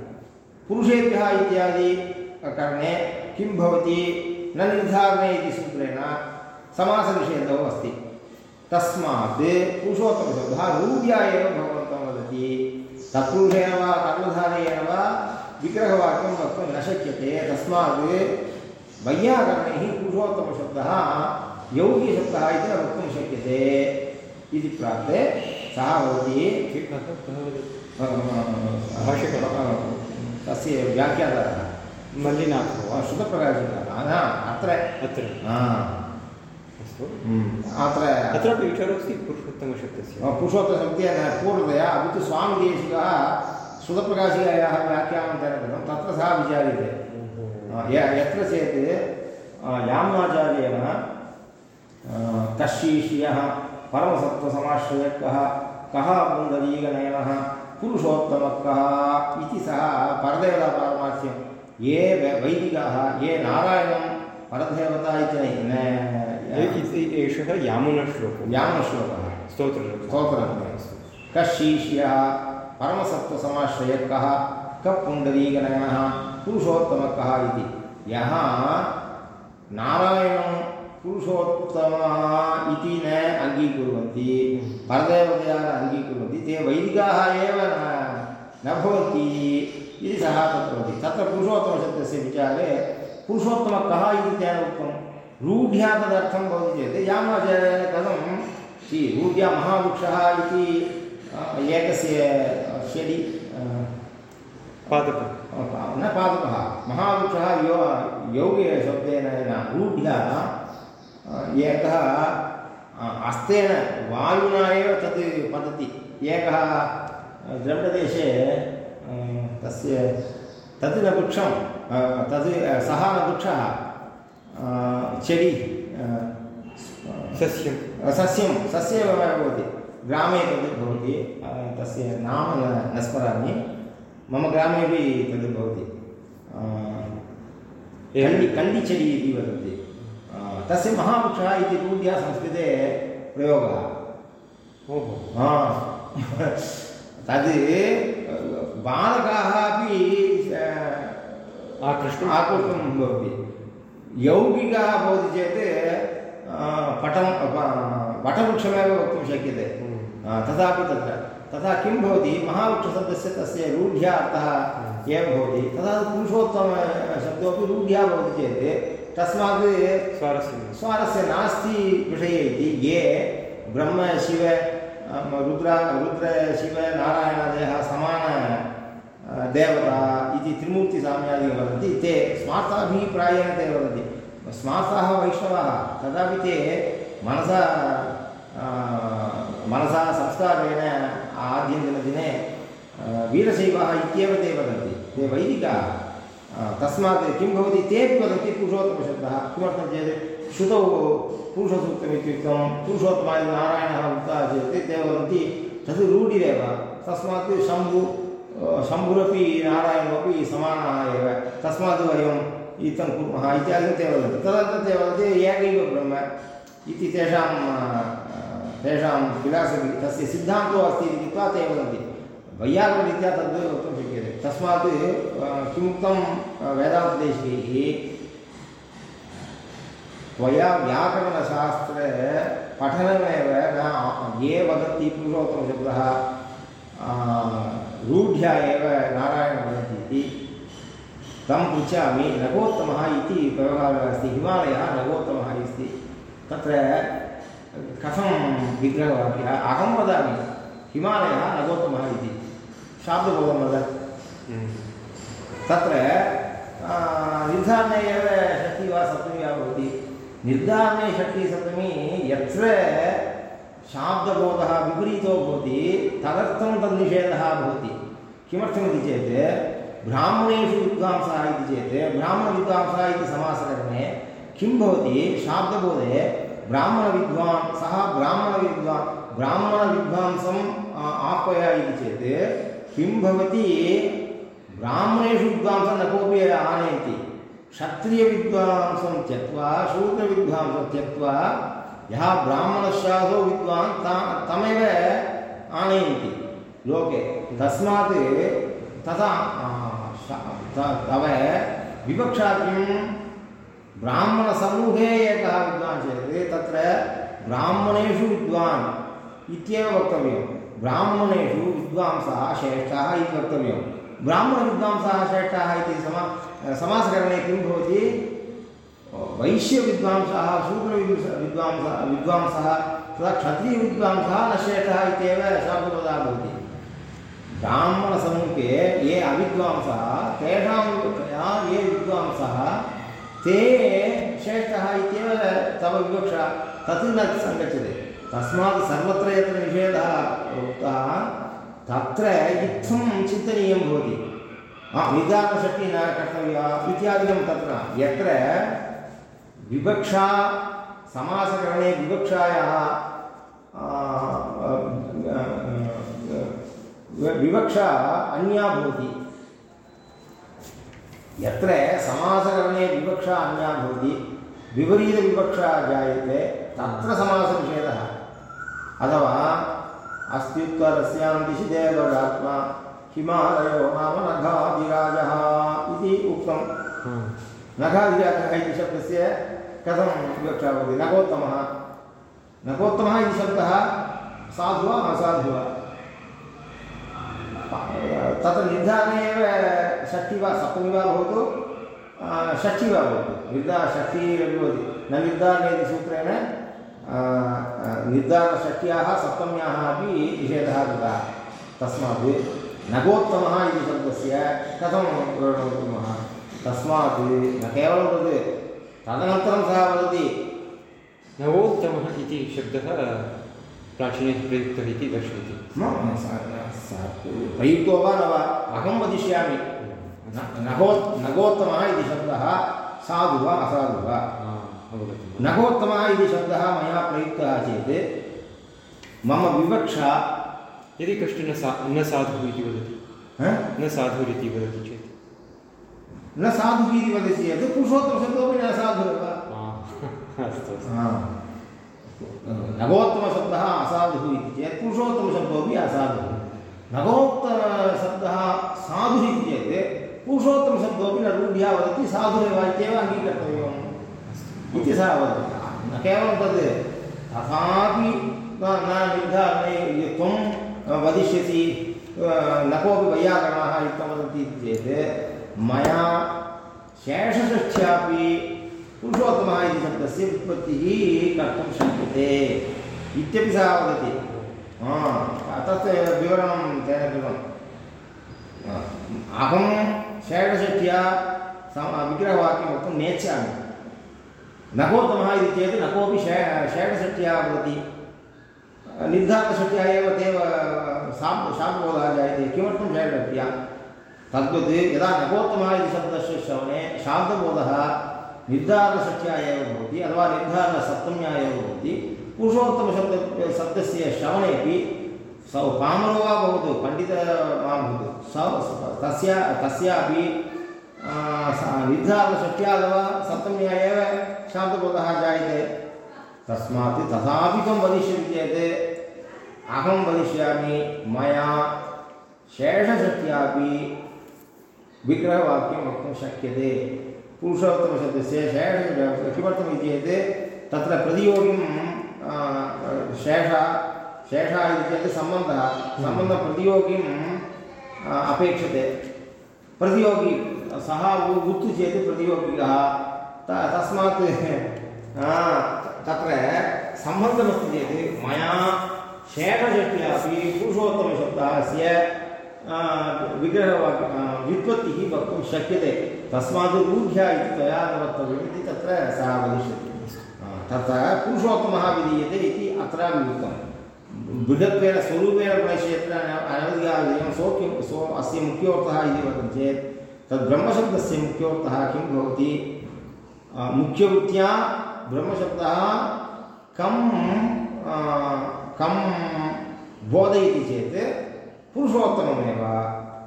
पुरुषेभ्यः इत्यादि करणे किं भवति न निर्धारणे इति सूत्रेण समासनिषेधो अस्ति तस्मात् पुरुषोत्तमशब्दः रूढ्या एव भगवन्तं वदति तत्पुरुषेण वा कर्मधारेण वा विग्रहवाक्यं वक्तुं न शक्यते। तस्मात् वैयाकरणैः पुरुषोत्तमशब्दः यौगिकशब्दः इति न वक्तुं शक्यते इति प्राप्ते सः भाष्यकरः तस्य व्याख्यातारः मल्लिनाथो न अत्र। अत्र। हा, अस्तु अत्र अत्रापि विचारो अस्ति पुरुषोत्तमशब्दस्य पुरुषोत्तमशब्देन पूर्वतया अपि तु स्वामिदेशिकः श्रुतप्रकाशिकायाः व्याख्यानं कृतं। तत्र सः विचार्यते। य- यत्र चेत् याम्नाचार्येण कश्शीष्यः परमसत्त्वसमाश्रयः कः पुण्डरीकनयनः पुरुषोत्तमः कः इति सः परदेवतापारमार्थ्यं ये वैदिकाः ये नारायणं परदेवता इति न एषः यामुनश्लोको यामश्लोकः स्तोत्रश्लोकः स्तोत्रम् कशीष्यः परमसत्त्वसमाश्रयः कः कः पुण्डरीकनयनः पुरुषोत्तमः इति यः नारायणं पुरुषोत्तमः इति न अङ्गीकुर्वन्ति परदेवतया न अङ्गीकुर्वन्ति ते वैदिकाः एव न न भवन्ति इति सः तत्र वदति तत्र पुरुषोत्तमशब्दस्य विचारे पुरुषोत्तमः कः इति तेन उक्तं रूढ्या तदर्थं भवति चेत् यामाचार्येण कथं? रूढ्या महावृक्षः इति एकस्य षडि पादपः। न पादपः। महावृक्षः यो यौगिकशब्देन न रूढ्या एकः हस्तेन वायुना एव तत् पतति एकः द्रविडदेशे तस्य तत् न वृक्षं तत् सः न वृक्षः चेडि सस्यं सस्यं सस्यमेव भवति ग्रामे तद् भवति तस्य नाम न न स्मरामि मम ग्रामेपि तद् भवति कण्डि कण्डिचेडि इति वदन्ति तस्य महावृक्षः इति रूढ्या संस्कृते प्रयोगः ओहो हा तद् बालकाः अपि भवति यौगिकः भवति चेत् पटं वटवृक्षमेव वक्तुं शक्यते। आ, तथापि तत्र। तथा किं भवति? महावृक्षशब्दस्य तस्य रूढ्या अर्थः एव भवति। तथा पुरुषोत्तमशब्दोपि रूढ्या भवति चेत् तस्मात् स्वारस्यं स्वारस्य नास्ति विषये इति ये ब्रह्म शिव रुद्र रुद्र शिव नारायणादयः समान देवता इति त्रिमूर्तिसाम्यादिकं वदन्ति ते स्मार्ताभिप्रायेण ते वदन्ति स्मार्ताः वैष्णवाः तथापि ते मनसा मनसा संस्कारेण आद्यन्तनदिने वीरशैवाः इत्येव ते वदन्ति ते वैदिकाः तस्मात् किं भवति तेपि वदन्ति पुरुषोत्तमशब्दः किमर्थं चेत् श्रुतौ पुरुषसूक्तमित्युक्तं पुरुषोत्तमाय नारायणः उक्तः चेत् ते वदन्ति तद् रूढिरेव तस्मात् शम्भुरपि नारायणोपि समानाः एव तस्मात् वयम् इत्थं कुर्मः इत्यादिकं ते वदन्ति। तदनन्तरं ते वदन्ति एकैव ब्रह्म, इति तेषां तेषां विलासः तस्य सिद्धान्तो अस्ति इति कृत्वा ते वदन्ति। वैयाकरणरीत्या तद् वक्तुं शक्यते। तस्मात् किमुक्तं वेदान्तदेशिकैः त्वया व्याकरणशास्त्रे पठनमेव न, ये वदन्ति पुरुषोत्तमशब्दः रूढ्या एव नारायणं वदन्ति इति तं पृच्छामि नगोत्तमः इति व्यवहारः अस्ति हिमालयः नगोत्तमः अस्ति तत्र कथं विग्रहवाक्यः? अहं वदामि हिमालयः नगोत्तमः इति। शाब्दबोधं वद। तत्र निर्धारणे एव षष्ठी वा सप्तमी वा भवति। निर्धारणे षष्ठी सप्तमी यत्र शाब्दबोधः विपरीतो भवति, तदर्थं तन्निषेधः भवति। किमर्थमिति चेत्, ब्राह्मणेषु विद्वांसः इति चेत्, ब्राह्मणविद्वांसः इति समासकरणे किं भवति, शाब्दबोधे ब्राह्मणविद्वान्, सः ब्राह्मणविद्वान् ब्राह्मणविद्वांसम् आह्वय इति चेत्, किं भवति, ब्राह्मणेषु विद्वांसं न कोऽपि आनयति क्षत्रियविद्वांसं त्यक्त्वा, शूद्रविद्वांसं त्यक्त्वा यः ब्राह्मणशासो विद्वान् ता तमेव आनयन्ति। लोके तस्मात् तथा तव विवक्षा किं? ब्राह्मणसमूहे एकः विद्वान् चेत् तत्र ब्राह्मणेषु विद्वान् इत्येव वक्तव्यं ब्राह्मणेषु विद्वांसः श्रेष्ठाः इति वक्तव्यं ब्राह्मणविद्वांसः श्रेष्ठाः इति समा, समासकरणे किं भवति? वैश्यविद्वांसः शूद्रविद्वांसः विद्वांसः विद्वांसः तथा क्षत्रियविद्वांसः न श्रेष्ठः इत्येव शाब्दपदः भवति। ब्राह्मणसमूहे ये अविद्वांसः, तेषां ये विद्वांसः, ते श्रेष्ठः इत्येव तव विवक्षा तत् न सङ्गच्छते। तस्मात् सर्वत्र यत्र निषेधः उक्तः, तत्र इत्थं चिन्तनीयं भवति। हा न कर्तव्या, इत्यादिकं तत्र। यत्र विवक्षा समासकरणे विवक्षायाः विवक्षा अन्या भवति। यत्र समासकरणे विवक्षा अन्या भवति विपरीतविवक्षा जायते तत्र समासनिषेधः। अथवा अस्त्युत्तरस्यां दिशि देवरात्मा हिमालयो नाम नघाधिराजः इति उक्तं। नघाधिराजः इति शब्दस्य कथं विवक्षा भवति नगोत्तमः नगोत्तमः इति शब्दः साधु वा असाधु वा तत्र निर्धारणे एव षष्ठी वा सप्तमी वा भवतु षष्ठी वा भवतु। निर्धार षष्ठी भवति। न निर्धारणे इति सूत्रेण निर्धारषष्ट्याः सप्तम्याः अपि निषेधः कृतः। तस्मात् नगोत्तमः इति शब्दस्य कथं विवरणं कुर्मः? तस्मात् न केवलं तद् तदनन्तरं सः वदति नवोत्तमः इति शब्दः प्राचीने प्रयुक्तः इति दर्शयति। प्रयुक्तो वा न वा अहं वदिष्यामि। नगो नगोत्तमः इति शब्दः साधु वा असाधु वा? नगोत्तमः इति शब्दः मया प्रयुक्तः चेत् मम विवक्षा यदि कश्चन सा न साधुः इति वदति न साधुरिति वदति न साधुः इति वदति चेत् पुरुषोत्तमशब्दोपि न साधुरेव आ, अस्तु अस्तु। हा। नगोत्तमशब्दः असाधुः इति चेत् पुरुषोत्तमशब्दोपि असाधुः नगोत्तमशब्दः साधुः इति चेत् पुरुषोत्तमशब्दोपि न रूढ्या वदति साधुरेव इत्येव अङ्गीकर्तव्यम् इति सः वदति। न केवलं तद् तथापि न निर्धारणे त्वं वदिष्यसि न कोऽपि वैयाकरणाः युक्तं वदन्ति चेत् मया शेषषष्ठ्यापि पुरुषोत्तमः इति शब्दस्य उत्पत्तिः कर्तुं शक्यते इत्यपि सः वदति। तत् विवरणं तेन कृतं हा, अहं षड्षष्ट्या सम विग्रहवाक्यं वक्तुं नेच्छामि। नगोत्तमः इति चेत् न कोऽपि षे षड्षष्ट्या वदति। निर्धारणषष्ट्या एव शाप् शापबोधः जायते। किमर्थं तद्वत् यदा नगोत्तमः इति शब्दस्य श्रवणे शान्तबोधः निर्धारणषष्ट्या एव भवति, अथवा निर्धारणसप्तम्या एव भवति, पुरुषोत्तमशब्द शब्दस्य श्रवणेपि सौ पामरो वा भवतु, पण्डितः वा भवतु। स तस्य तस्यापि निर्धारणषष्ट्या अथवा सप्तम्या एव शान्तबोधः जायते। तस्मात् तथापि त्वं वदिष्यति चेत्, अहं वदिष्यामि मया शेषषष्ट्यापि विग्रहवाक्यं वक्तुं शक्यते। पुरुषोत्तमशब्दस्य शेष किमर्थमिति चेत् तत्र प्रतियोगिं शेषः शेषः इति चेत् सम्बन्धः। सम्बन्धप्रतियोगिम् अपेक्षते। प्रतियोगी सः उ- उत्तु चेत् प्रतियोगिकः त तस्मात् तत्र सम्बन्धमस्ति चेत् मया शेषषष्ट्यापि पुरुषोत्तमशब्दस्य आ, विग्रहवाक्य आ, व्युत्पत्तिः वक्तुं शक्यते तस्मात् रूढ्या इति त्वया न वक्तव्यम् इति तत्र सः वदिष्यति तत्र पुरुषोत्तमः विधीयते इति अत्रापि उक्तं बृहत्वेन स्वरूपेण गुणक्षेत्र अनवधिकार्यं सो किं सो अस्य मुख्योर्थः इति वदन्ति चेत् तद् ब्रह्मशब्दस्य मुख्योर्थः किं भवति मुख्यवृत्त्या ब्रह्मशब्दः कं कं बोधयति पुरुषोत्तममेव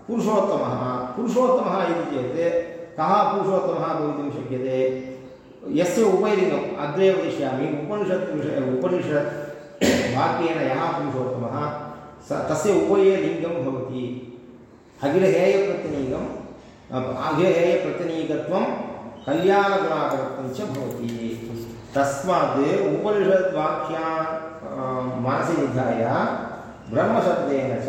पुरुषोत्तमः पुरुषोत्तमः इति चेत् कः पुरुषोत्तमः भवितुं शक्यते? यस्य उपैलिङ्गम् अग्रे वदिष्यामि उपनिषत् विषय उपनिषत् वाक्येन यः पुरुषोत्तमः स तस्य उभये लिङ्गं भवति। अखिलहेयप्रत्यनीकम् अखिलहेयप्रत्यनीकत्वं कल्याणगुणाकरत्वं च भवति। तस्मात् उपनिषद्वाक्यान् अ, मनसि निधाय ब्रह्मशब्देन च,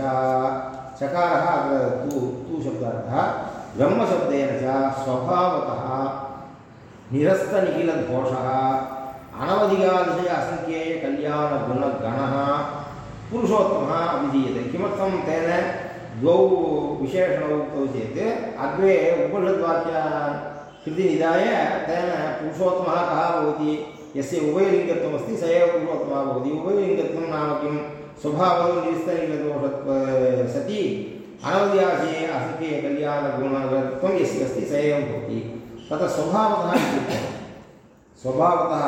चकारः अत्र तु तु शब्दार्थः, ब्रह्मशब्देन च, स्वभावतः, निरस्तनिखिलघोषः अनवधिकातिशय असङ्ख्येयकल्याणगुणगणः पुरुषोत्तमः अभिधीयते। किमर्थं तेन द्वौ विशेषणौ उक्तौ चेत्, अग्रे उपनिषद्वाक्यान् कृति निधाय तेन पुरुषोत्तमः कः भवति? यस्य उभयलिङ्गत्वमस्ति, स एव पुरुषोत्तमः भवति। उभयलिङ्गत्वं नाम स्वभावं निरस्तनिखिलदोषत्व सति। अनवध्याशये असङ्ख्येयकल्याणगुणत्वं यस्य अस्ति स एव भवति। तत्र स्वभावतः इत्युक्ते स्वभावतः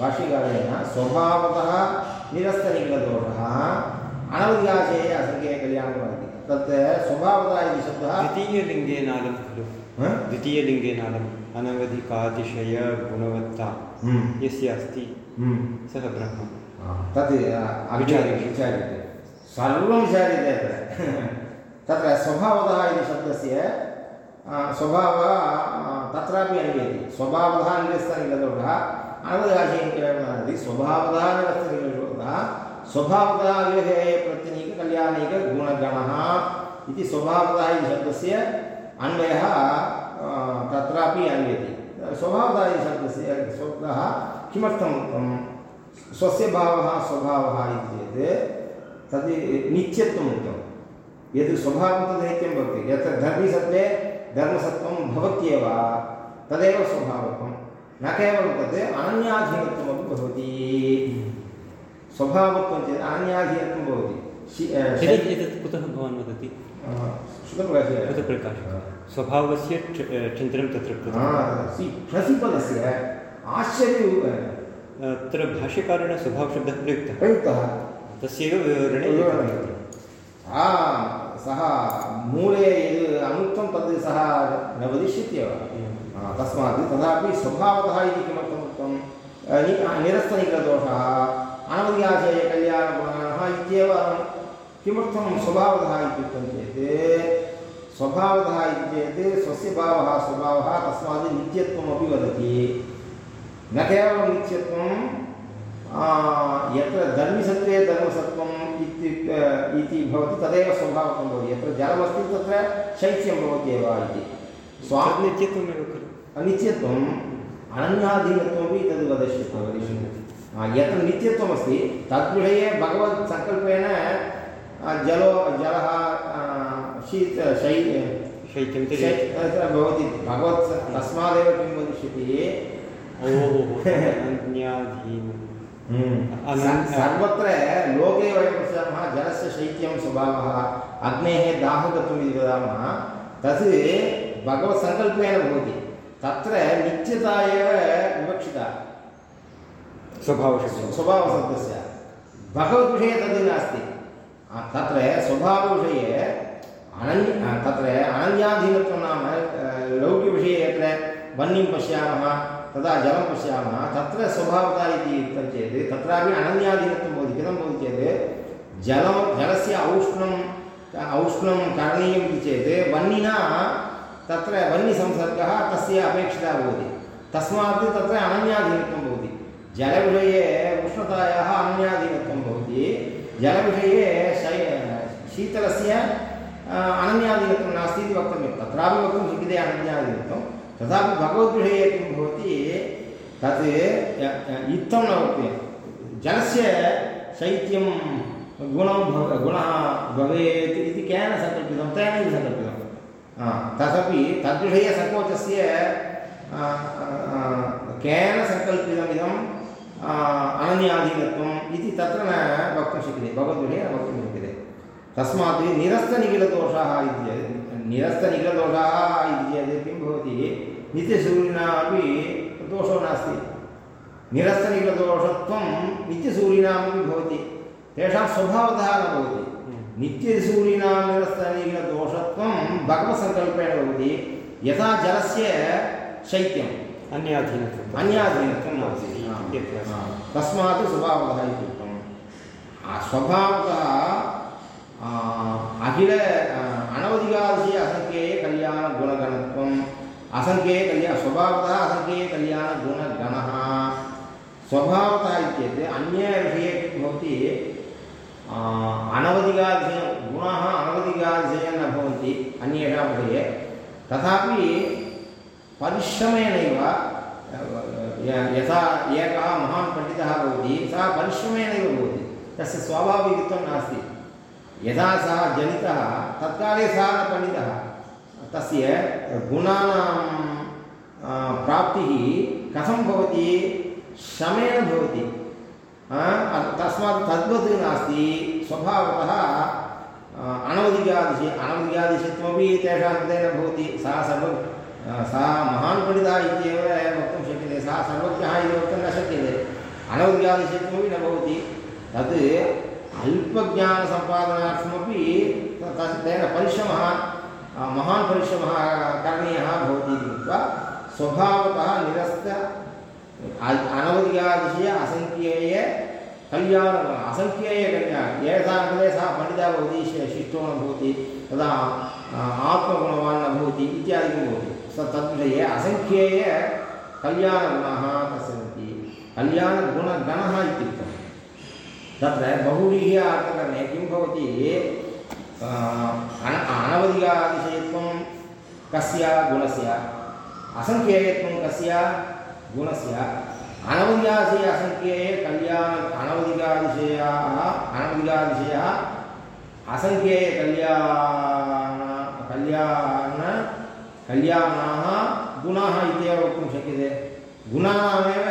भाष्यकारेण स्वभावतः निरस्तनिखिलदोषः अनवध्याशये असङ्ख्येयकल्याणगुणः इति तत् स्वभावतः इति शब्दः द्वितीयलिङ्गेनालं खलु। हा? द्वितीयलिङ्गेनालम् अनवधिकातिशयगुणवत्ता हम्म, यस्य अस्ति हम्म। सः ब्रह्म। तद् विचार्यते। सर्वं विचार्यते अत्र। तत्र स्वभावतः इति शब्दस्य स्वभावः तत्रापि अन्येति स्वभावतः निरस्तनिगतोषः अनवदाशीनिकरणमिति स्वभावतः निरस्तनिगतोषः स्वभावतः विषये प्रत्यनीककल्याणिकगुणगणः इति स्वभावतः इति शब्दस्य अन्वयः तत्रापि अन्येति स्वभावतः इति शब्दस्य, शब्दः किमर्थम् उक्तं स्वस्य भावः स्वभावः इति चेत् तद् नित्यत्वम् उक्तं यद् स्वभावतनित्यं भवति यत्र धर्मिसत्त्वे धर्मसत्त्वं भवत्येव तदेव स्वभावत्वं। न केवलं तत् अनन्याधीनत्वमपि भवति। स्वभावत्वं चेत् अनन्याधीनत्वं भवति। एतत् कुतः भवान् वदति? स्वभावस्य चिन्तनं तत्र प्रतिपदस्य आश्चर्य अत्र भाष्यकारेण स्वभावशब्दः प्रयुक्तः। प्रयुक्तः। तस्यैव विवरणे सः मूले यद् अनुक्तं तद् सः न वदिष्यत्येव तस्मात् तथापि स्वभावतः इति किमर्थम् उक्तं? निरस्तनिग्रदोषः अनवद्याशयकल्याणगुणः इत्येव किमर्थं स्वभावतः इत्युक्तं चेत् स्वभावतः इति चेत् स्वस्य भावः स्वभावः तस्मात् नित्यत्वमपि वदति। न केवलं नित्यत्वं यत्र धर्मिसत्त्वे धर्मसत्त्वम् इत्युक्ते इति भवति तदेव स्वभावकं भवति। यत्र जलमस्ति तत्र शैत्यं भवत्येव इति। स्वानित्यत्वमेव खलु। अनित्यत्वम् अनन्याधीनत्वमपि तद् वदिष्यति यत्र नित्यत्वमस्ति तद्विषये भगवत् सङ्कल्पेन जलो जलः शीत शै शैत्यं भवति। भगवत् तस्मादेव किं वदिष्यति सर्वत्र लोके वयं पश्यामः जलस्य शैत्यं स्वभावः अग्नेः दाहकत्वम् इति वदामः तत् भगवत्सङ्कल्पेन भवति। तत्र नित्यता एव विवक्षिता। स्वभावशब्दः स्वभावशब्दस्य। भगवद्विषये तद् नास्ति। तत्र स्वभावविषये अनन्य तत्र अनन्याधीनत्वं नाम लौकिकविषये यत्र वह्निं पश्यामः। तदा जलं पश्यामः, तत्र स्वभावता इति उक्तं चेत्, तत्रापि अनन्याधीनत्वं भवति। कथं भवति चेत्, जलं, जलस्य औष्णम् औष्णं करणीयम् इति चेत्, वह्निना तत्र वह्निसंसर्गः तस्य अपेक्षितः भवति। तस्मात् तत्र अनन्याधीनत्वं भवति। जलविषये उष्णतायाः अनन्याधीनत्वं भवति। जलविषये शै, शीतलस्य अनन्याधीनत्वं नास्ति इति वक्तव्यं। तत्रापि वक्तुं शक्यते अनन्याधीनत्वं तथापि भगवद्विषये किं भवति, तत् इत्थं न वक्तव्यं जलस्य शैत्यं गुणं भव गुणः भवेत् इति केन सङ्कल्पितं? तेनैव सङ्कल्पितं। तदपि तद्विषये केन सङ्कल्पितमिदम् अनन्याधीनत्वम् इति तत्र न वक्तुं शक्यते। भगवद्विषये न वक्तुं शक्यते। तस्मात् निरस्तनिखिलदोषाः इति निरस्तनिखिलदोषाः इति चेत् किं भवति? नित्यसूरिणापि दोषो नास्ति. निरस्तनिखिलदोषत्वं नित्यसूरिणामपि भवति. तेषां स्वभावतः न भवति. नित्यसूरिणां निरस्तनिखिलदोषत्वं भगवत्सङ्कल्पेन भवति. यथा जलस्य शैत्यम् अन्याधीनत्वम् अन्याधीनत्वं नास्ति. तस्मात् स्वभावतः इत्युक्तं स्वभावतः अखिल अनवधिकादशीय असङ्ख्येय कल्याणगुणगणत्वम् असङ्ख्येय कल्या, स्वभावतः असङ्ख्येय कल्याणगुणगणः। स्वभावतः इत्येतत् अन्यविषये किं भवति अनवधिकादिशय गुणाः अनवधिकादिशये न भवन्ति अन्येषां विषये। तथापि परिश्रमेणैव यथा एकः महान् पण्डितः भवति, सः परिश्रमेणैव तस्य यदा सः जनितः, तत्काले सः न पण्डितः, तस्य गुणानां प्राप्तिः कथं भवति? श्रमेण भवति। तस्मात् तद्वत् नास्ति। स्वभावतः अनवधिकादिशि, अनवधिकादिशत्वमपि तेषां कृते न भवति। सः सर्व सः महान् पण्डितः इत्येव वक्तुं शक्यते। सः सर्वज्ञः इति वक्तुं न शक्यते। अनवधिकादिशत्वमपि न भवति। तत् अल्पज्ञानसम्पादनार्थमपि तेन परिश्रमः महान् परिश्रमः करणीयः भवति इति कृत्वा स्वभावतः निरस्त अनवधिकादिशय असङ्ख्येय कल्याण असङ्ख्येय कल्याण येषां कृते सः पण्डितः भवति शिष्टो न भवति, तदा आत्मगुणवान् न भवति इत्यादिकं भवति। स तद्विषये असङ्ख्येय कल्याणगुणाः सन्ति। कल्याणगुणगणः इत्युक्तं तत्र बहुव्रीः अर्थकरणे किं भवति? अन अनवधिकातिशयत्वं कस्य, गुणस्य? असङ्ख्येयत्वं कस्य, गुणस्य? अनवधिकातिशय असङ्ख्येये कल्याण अनवधिकातिशयाः अनवधिकातिशयः असङ्ख्येय कल्याण कल्याण, कल्याणाः, गुणाः इत्येव वक्तुं शक्यते। गुणानामेव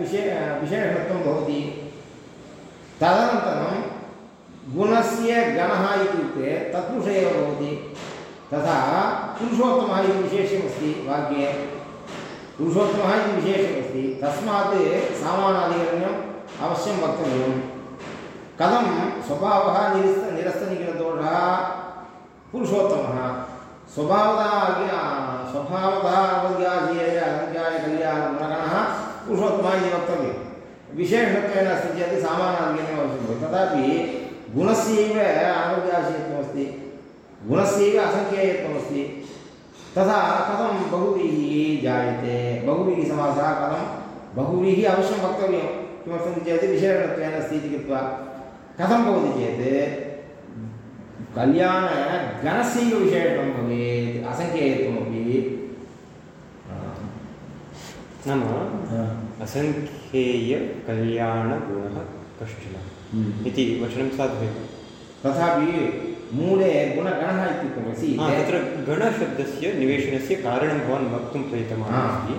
विशे, विशेषत्वं भवति। तदनन्तरं गुणस्य गणः इत्युक्ते तत्पुरुष एव भवति। तथा पुरुषोत्तमः इति विशेषमस्ति वाक्ये। पुरुषोत्तमः इति विशेषमस्ति। तस्मात् सामानाधिकरण्यम् अवश्यं वक्तव्यं कथं स्वभावः निरस्त निरस्तनिखिलदोषः पुरुषोत्तमः स्वभावतः स्वभावतः अवध्याधीय पुरुषोत्तमः इति वक्तव्यं विशेषत्वेन अस्ति चेत् सामानाधिकरण्यम् अवश्यं तथापि गुणस्यैव अनवध्याशयत्वमस्ति गुणस्यैव असङ्ख्येयत्वमस्ति। तथा कथं बहुव्रीहिः जायते? बहुव्रीहिसमासः कथं? बहुव्रीहिः अवश्यं वक्तव्यं। किमर्थमिति चेत् विशेषणत्वेन अस्ति इति कृत्वा कथं भवति चेत्? कल्याणगणस्यैव विशेषणं भवेत् असङ्ख्येयत्वमपि। नाम असङ्ख्येयकल्याणगुणः कश्चन इति वचनं साधुः। तथापि मूले गुणगणः इत्युक्तम् अस्ति तत्र गणशब्दस्य निवेशनस्य कारणं भवान् वक्तुं प्रयतमानः अस्ति।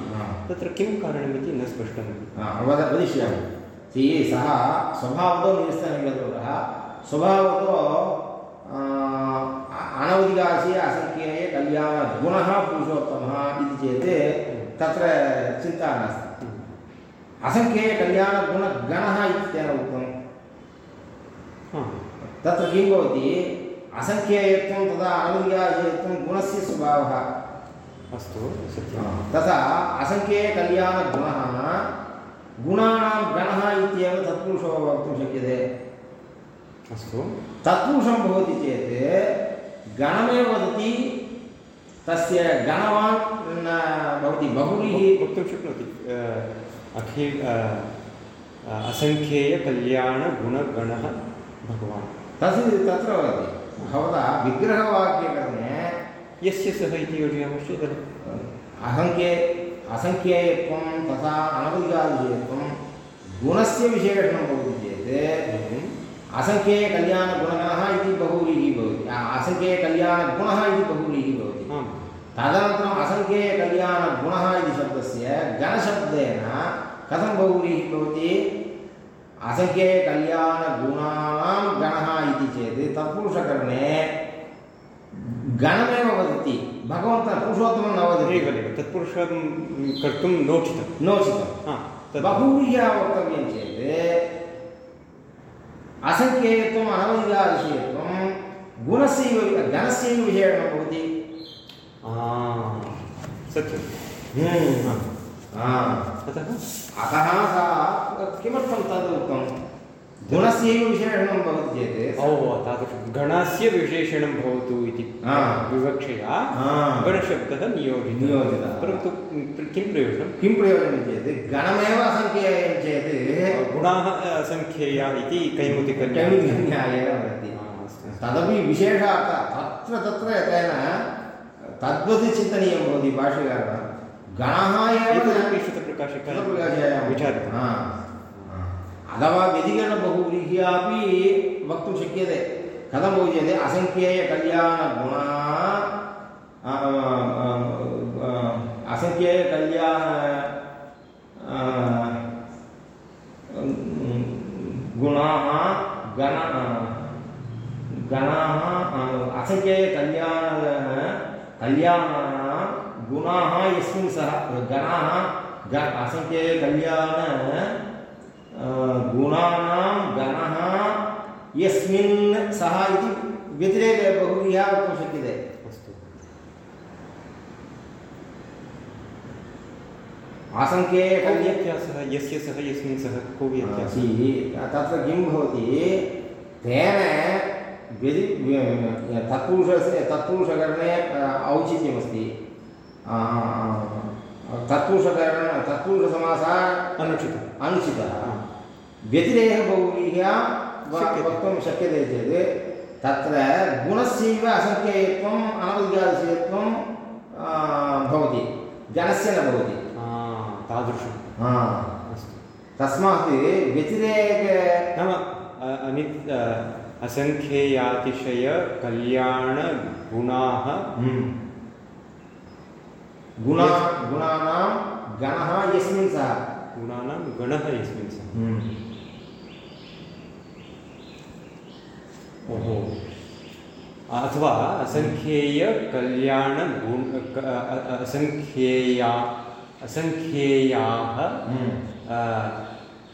तत्र किं कारणमिति न स्पष्टं वद वदिष्यामि। सि सः स्वभावतो निरस्तनिगतोरः स्वभावतो अनवधिकाशीय असङ्ख्येय कल्याणगुणः पुरुषोत्तमः इति चेत् तत्र चिन्ता नास्ति। असङ्ख्येयकल्याणगुणगणः इत्येन उक्तं। तत्र किं भवति? असङ्ख्येयत्वं तथा अनवधिकाशीयत्वं गुणस्य स्वभावः। अस्तु सत्यं तथा असङ्ख्येयकल्याणगुणः गुणानां गणः इत्येव तत्पुरुषो वक्तुं शक्यते। अस्तु। तत्पुरुषं भवति चेत् गणमेव वदति तस्य गणवान् भवति बहुभिः। वक्तुं शक्नोति। अखिल असङ्ख्येयकल्याणगुणगणः भगवान्। तस्य तत्र वदति। भवता विग्रहवाक्यकरणे यस्य सः इति योजयामश्चेत् असङ्ख्ये असङ्ख्येयत्वं तथा अनवधिकादिशयत्वं गुणस्य विशेषणं भवति चेत् असङ्ख्येयकल्याणगुणगणः इति बहुव्रीहिः भवति। असङ्ख्येयकल्याणगुणः इति बहुव्रीहिः भवति तदनन्तरम् असङ्ख्येयकल्याणगुणः इति शब्दस्य गणशब्देन कथं बहुव्रीहिः भवति? असङ्ख्येयकल्याणगुणानां गणः इति चेत् तत्पुरुषकरणे गणमेव वदति। भगवन्तः पुरुषोत्तमं न वदति। तत्पुरुषं कर्तुं नोचितं। नोचितं। बहुव्रीह्या वक्तव्यं चेत् असङ्ख्येयत्वम् अनवधिकाविषयत्वं गुणस्यैव गणस्यैव विषयणं भवति। सत्यं। अतः अतः सा किमर्थं तद् उक्तं? गुणस्यैव विशेषणं भवति चेत्। ओ तादृशं गणस्य विशेषणं भवतु इति विवक्षया गणशब्दः नियोजितः। नियोजितः। परन्तु किं प्रयोजनं? किं प्रयोजनं चेत्? गणमेव असङ्ख्येयं चेत्। गुणाः असङ्ख्येयाः इति कैमुतिकन्या। वदति। तदपि विशेषार्थः। तत्र तत्र तेन तद्वत् चिन्तनीयं भवति भाष्यकारः गणः एव अथवा व्यतिकरणबहुव्रीह्यापि वक्तुं शक्यते। कथं भवति चेत् असङ्ख्येयकल्याणगुणः असङ्ख्येयकल्याण गुणाः गण गणाः असङ्ख्येयकल्याण कल्याणाः गुणाः यस्मिन् सः गणाः ग असङ्ख्येयकल्याण गुणानां गणः यस्मिन् सः इति व्यतिरेके बहुव्रीहा वक्तुं शक्यते। अस्तु। आसङ्ख्ये व्यत्यासः यस्य सः यस्मिन् सः को व्यत्यासः तत्र किं भवति तेन व्यति तत्पुरुषस्य तत्पुरुषकरणे औचित्यमस्ति। तत्पुरुषकरण तत्पुरुषसमासः अनुचितम्। अनुचितः। व्यतिरेकबहुव्रीह्या वक्तुं शक्यते चेत् तत्र गुणस्यैव असङ्ख्येयत्वम् अनवद्यादिशयत्वं भवति। जनस्य न भवति। अस्तु। तस्मात् व्यतिरेक नाम अनि असङ्ख्येयातिशय कल्याणगुणाः हम्म। गुणा गुणानां गणः यस्मिन् सः गुणानां गणः यस्मिन् सः हम्म। ओहो अथवा असङ्ख्येयकल्याणगुण असङ्ख्येया असङ्ख्येयाः हम्म।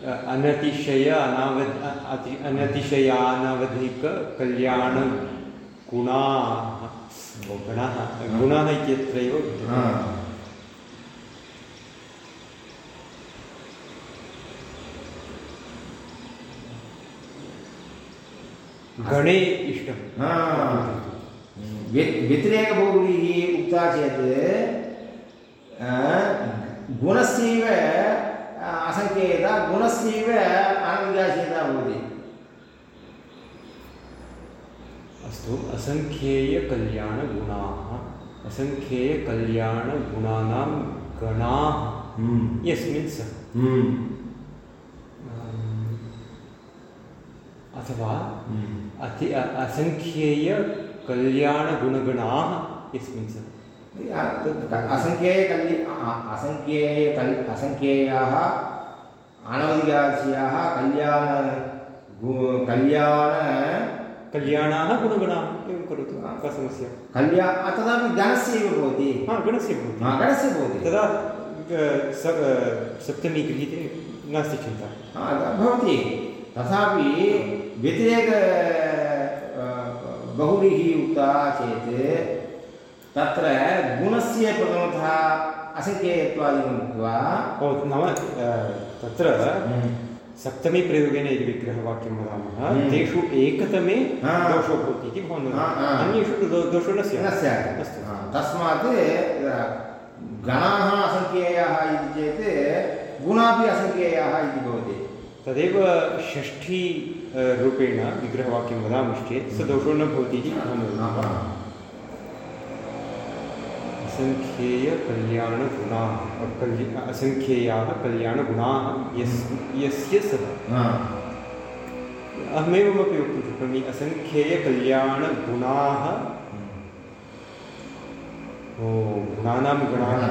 अनतिशय अनावध अति अनतिशयानवधिककल्याणगुणाः गणः गुणः इत्यत्रैव गणे। इष्टं व्यतिरेकबहुव्रीः उक्ता चेत् गुणस्यैव असङ्ख्येयता गुणस्यैव अनन्यासीयता भवति अस्तु असङ्ख्येयकल्याणगुणाः असङ्ख्येयकल्याणगुणानां गणाः। यस्मिन् सः। अथवा। अति असङ्ख्येयकल्याणगुणगणाः यस्मिन् सः असङ्ख्येयकल्य असङ्ख्येयकल् असङ्ख्येयाः अनवधिकार्षीयाः कल्याण कल्याण कल्याणाः गुणगणाः एवं करोतु का समस्या? कल्या तदापि गणस्य एव भवति। हा गणस्य भवति। गणस्य भवति। तदा सप्तमी गृहीते नास्ति चिन्ता। भवति। तथापि व्यतिरेक बहुभिः उक्ता चेत् तत्र गुणस्य प्रथमतः असङ्ख्येयत्वादिकम् उक्त्वा नाम तत्र सप्तमी प्रयोगेन यदि विग्रहवाक्यं वदामः हम्म। तेषु एकतमे दोषो भवति इति भवान् अन्येषु दोषो न स्यात्। न स्यात्। अस्तु। तस्मात् गणाः असङ्ख्येयाः इति चेत् गुणापि असङ्ख्येयाः इति भवति। तदेव षष्ठी रूपेण विग्रहवाक्यं वदामश्चेत् स दोषो न भवति इति भवान् असङ्ख्येयकल्याणगुणाः कल्य असङ्ख्येयाः कल्याणगुणाः। यस् यस्य सः। अहमेवमपि वक्तुं शक्नोमि असङ्ख्येयकल्याणगुणाः ओ गुणानां गणाः।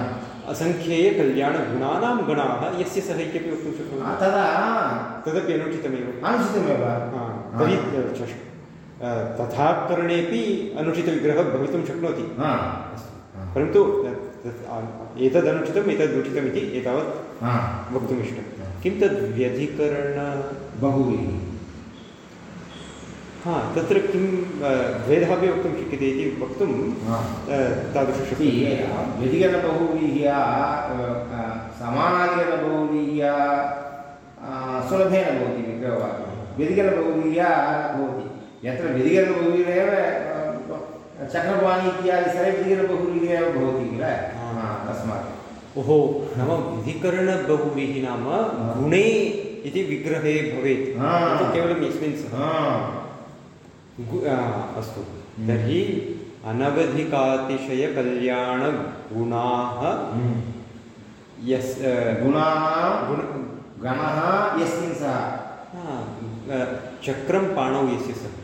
असङ्ख्येयकल्याणगुणानां गणाः। यस्य सः इत्यपि वक्तुं शक्नोमि तदा। तदपि अनुचितमेव। अनुचितमेव। तर्हि तथा करणेपि अनुचितविग्रहः भवितुं शक्नोति। परन्तु एतदनुचितम् एतदुचितमिति एतावत् वक्तुम् इष्टं किं तद् व्यधिकरण बहुभिः। हा तत्र किं भेदः अपि वक्तुं शक्यते इति वक्तुं तादृशशक्तिः व्यधिकरणबहुव्रीह्या समानाधिकरणबहुव्रीह्या सुलभेन भवति विग्रहवाक्यं। व्यधिकरणबहुव्रीह्या न भवति। यत्र व्यधिकरणबहुव्रीरेव चक्रपाणि इत्यादि सर्वे विधिकरणबहुव्रीः एव भवति किल तस्मात् ओहो नाम विधिकरणबहुव्रीः नाम गुणे इति विग्रहे भवेत्। केवलं यस्मिन् सः। अस्तु। तर्हि अनवधिकातिशयकल्याणगुणाः हम्म। यस् गुणाः गुण गणः यस्मिन् सः। चक्रं पाणौ यस्य सः।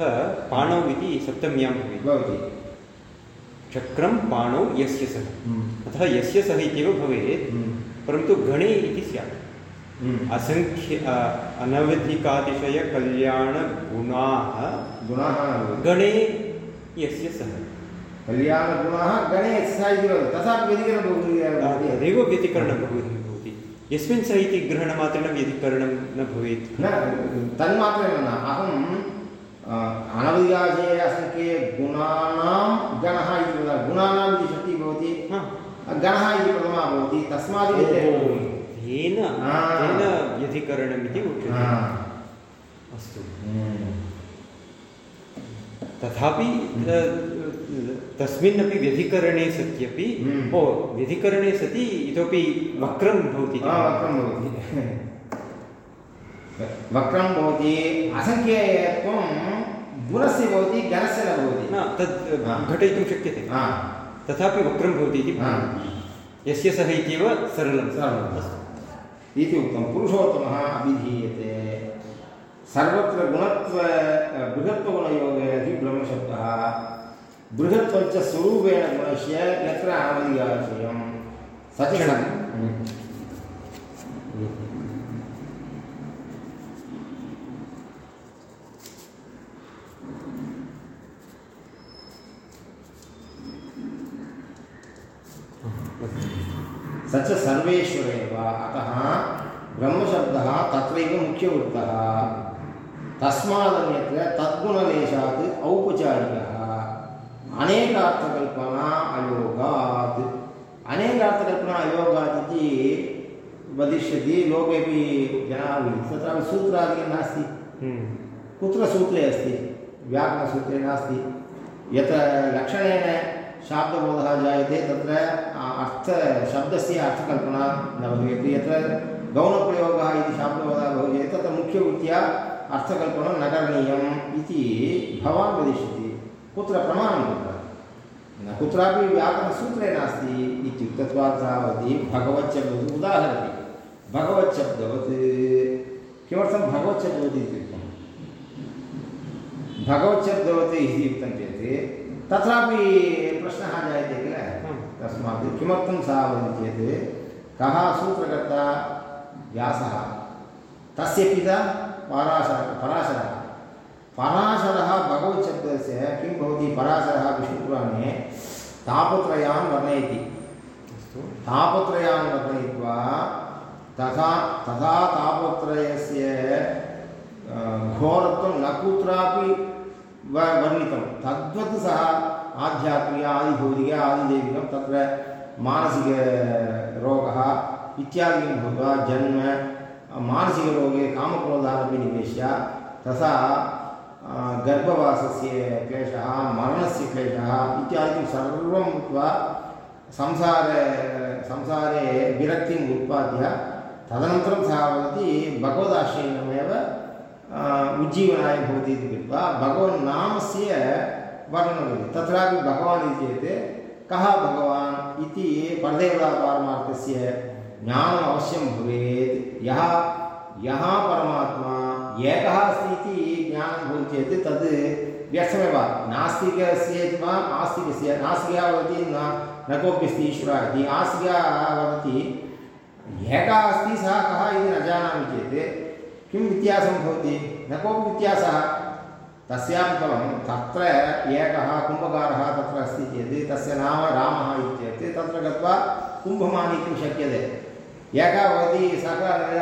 अतः पाणौ इति सप्तम्यां भवेत्। चक्रं पाणौ यस्य सः। हम्म। अतः यस्य सः इत्येव भवेत् परन्तु गणे इति स्यात्। असङ्ख्य अनवधिकातिशयकल्याणगुणाः गुणाः गणे यस्य सः। कल्याणगुणाः गणे सः इति वदति तथापि व्यतिकरणबहुव्रीः तदेव व्यतिकरणबहुव्रीः भवति यस्मिन् सः इति ग्रहणमात्रेण व्यतिकरणं न भवेत्। न तन्मात्रेण न। अहम् अनवधिकाशये असङ्ख्ये गुणानां गणः इति वदामि गुणानाम् इति षष्टिः भवति। गणः इति प्रथमा भवति तस्मात् तेन तेन व्यधिकरणम् इति उच्यते। अस्तु। तथापि तस्मिन्नपि व्यधिकरणे सत्यपि हम्म। ओ व्यधिकरणे सति इतोपि वक्रं भवति वक्रं भवति। वक्रं भवति असङ्ख्यत्वं गुणस्य भवति गणस्य न भवति। न तद् हा। घटयितुं शक्यते। हा। तथापि वक्रं भवति इति हा। यस्य सः इत्येव सरलं सर्वम् इति उक्तं। पुरुषोत्तमः अभिधीयते। सर्वत्र गुणत्व बृहत्वगुणयोगे हि ब्रह्मशब्दः। बृहत्वञ्च स्वरूपेण गुणस्य यत्र अनवधिकाशयं स स च सर्वेश्वर अतः ब्रह्मशब्दः तत्रैव मुख्यवृत्तः। तस्मादन्यत्र तद्गुणलेशात् औपचारिकः। अनेकार्थकल्पना अयोगात्। अनेकार्थकल्पना अयोगात् इति वदिष्यति लोकेपि जनाः तत्रापि सूत्रादिकं नास्ति। हम्म। कुत्र सूत्रे अस्ति व्याकरणसूत्रे नास्ति। यत्र लक्षणेन शाब्दबोधः जायते तत्र अर्थ, शब्दस्य अर्थकल्पना न भवेत्। यत्र गौणप्रयोगः इति शाब्दबोधः भवति चेत् तत्र मुख्यवृत्त्या अर्थकल्पनं न करणीयम् इति भवान् वदिष्यति। कुत्र प्रमाणं कुत्र? न कुत्रापि व्याकरणसूत्रे नास्ति इत्युक्तत्वात् सः भगवच्छब्दवत् उदाहरति भगवच्छब्दवत् किमर्थं भगवच्छब्दवत् भगवच्छब्दवत् इति चेत् तत्रापि प्रश्नः जायते किल? तस्मात् किमर्थं सः वदति चेत्, कः सूत्रकर्ता व्यासः? तस्य पिता पराशरः पराशरः। पराशरः भगवच्छब्दस्य किं भवति? पराशरः विष्णुपुराणे तापत्रयान् वर्णयति। तापत्रयान् वर्णयित्वा तथा तथा तापत्रयस्य घोरत्वं न कुत्रापि वर्णितं तद्वत् सः आध्यात्मिक आदिभौतिक आदिदैविकं तत्र मानसिकरोगः इत्यादिकं भूत्वा जन्म मानसिकरोगे कामक्रोधानपि निवेश्य तथा अ, गर्भवासस्य क्लेशः मरणस्य क्लेशः इत्यादिकं सर्वं भूत्वा संसारे संसारे विरक्तिम् उत्पाद्य तदनन्तरं सः वदति भगवदाश्रयणमेव अ, उज्जीवनाय भवति इति कृत्वा भगवन्नामस्य वर्णनं भवति तत्रापि भगवान् इति चेत् कः भगवान् इति परदेवतापारमार्थस्य ज्ञानम् अवश्यं भवेत् यः यः परमात्मा एकः अस्ति इति ज्ञानं भवति चेत् तद् व्यर्थमेव नास्तिकस्य वा आस्तिकस्य नास्तिकः वदति न न कोऽपि अस्ति ईश्वरः इति आस्तिकः वदति एकः अस्ति सः कः इति न जानामि चेत् किं व्यत्यासं भवति? न कोऽपि व्यत्यासः? तस्यापि फलं तत्र एकः कुम्भकारः तत्र अस्ति चेत् तस्य नाम रामः इति चेत् तत्र गत्वा कुम्भम् आनेतुं शक्यते? एकः वदति सः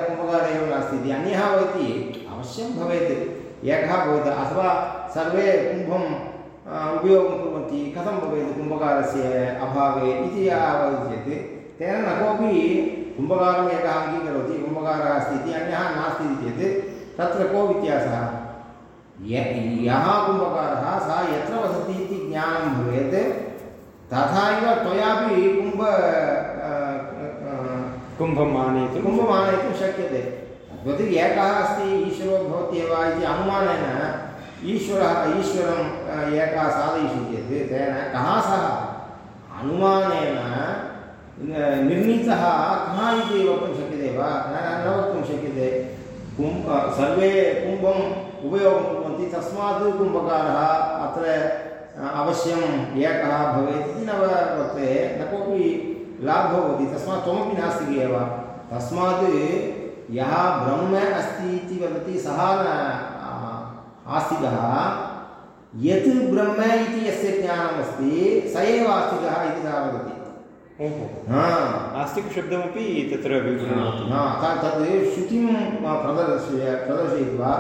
कुम्भकारः एव नास्ति इति। अन्यः वदति अवश्यं भवेत्। एकः भवेत् अथवा सर्वे कुम्भं अ, उपयोगं कुर्वन्ति कथं भवेत् कुम्भकारस्य अभावे इति वदति चेत् तेन न कोऽपि कुम्भकारम् एकः अङ्गीकरोति कुम्भकारः अस्ति इति अन्यः नास्ति इति चेत् तत्र को व्यत्यासः? य- यः कुम्भकारः सः यत्र वसति इति ज्ञानं भवेत् तथैव त्वयापि कुम्भ कुम्भम् आनेतुं कुम्भम् आनयितुं शक्यते। तद्वत् एकः अस्ति ईश्वरो भवत्येव इति अनुमानेन ईश्वरः ईश्वरं अ, एकः साधयिष्यति चेत् तेन कः सः? अनुमानेन निर्णीतः कः इति वक्तुं शक्यते वा? न वक्तुं शक्यते। कुम् अ, सर्वे कुम्भम् उपयोगं कुर्वन्ति। तस्मात् कुम्भकारः अत्र अवश्यम् एकः भवेत् इति न वर्तते न कोऽपि लाभो भवति। तस्मात् त्वमपि नास्तिकी एव तस्मात् यः ब्रह्म अस्ति इति वदति सः न आस्तिकः। यत् ब्रह्म इति यस्य ज्ञानमस्ति स एव आस्तिकः इति सः वदति। आस्तिकशब्दमपि तत्र तद् श्रुतिं प्रदर्श्य प्रदर्शयित्वा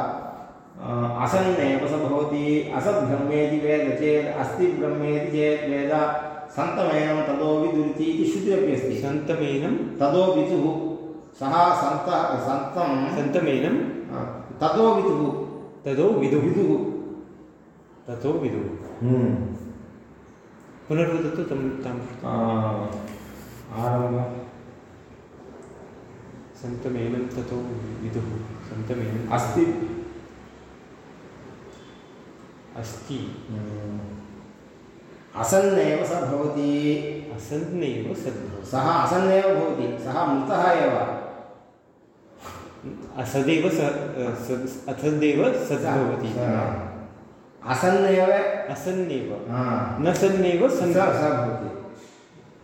असन्नेव स भवति असद्ब्रह्मेति वेद चेत् अस्ति ब्रह्मेति चेत् वेद सन्तमेनं ततो विदुरिति इति श्रुतिरपि अस्ति। सन्तमेनं ततो विदुः सः सन्त सन्तं सन्तमेनं ततो विदुः तदो विदुः विदुः ततो विदुः। पुनर्वदतु तं तां आरंभ। सन्तमेनं ततो विदुः। सन्तमेनम् अस्ति। अस्ति। हम्म। असन्नेव स भवति। असन्नेव सद्भवति सः असन्नेव भवति। सः मृतः एव। असदेव स असदेव सद्भवति असन्नेव। असन्नेव। न सन्नेव सन् भवति।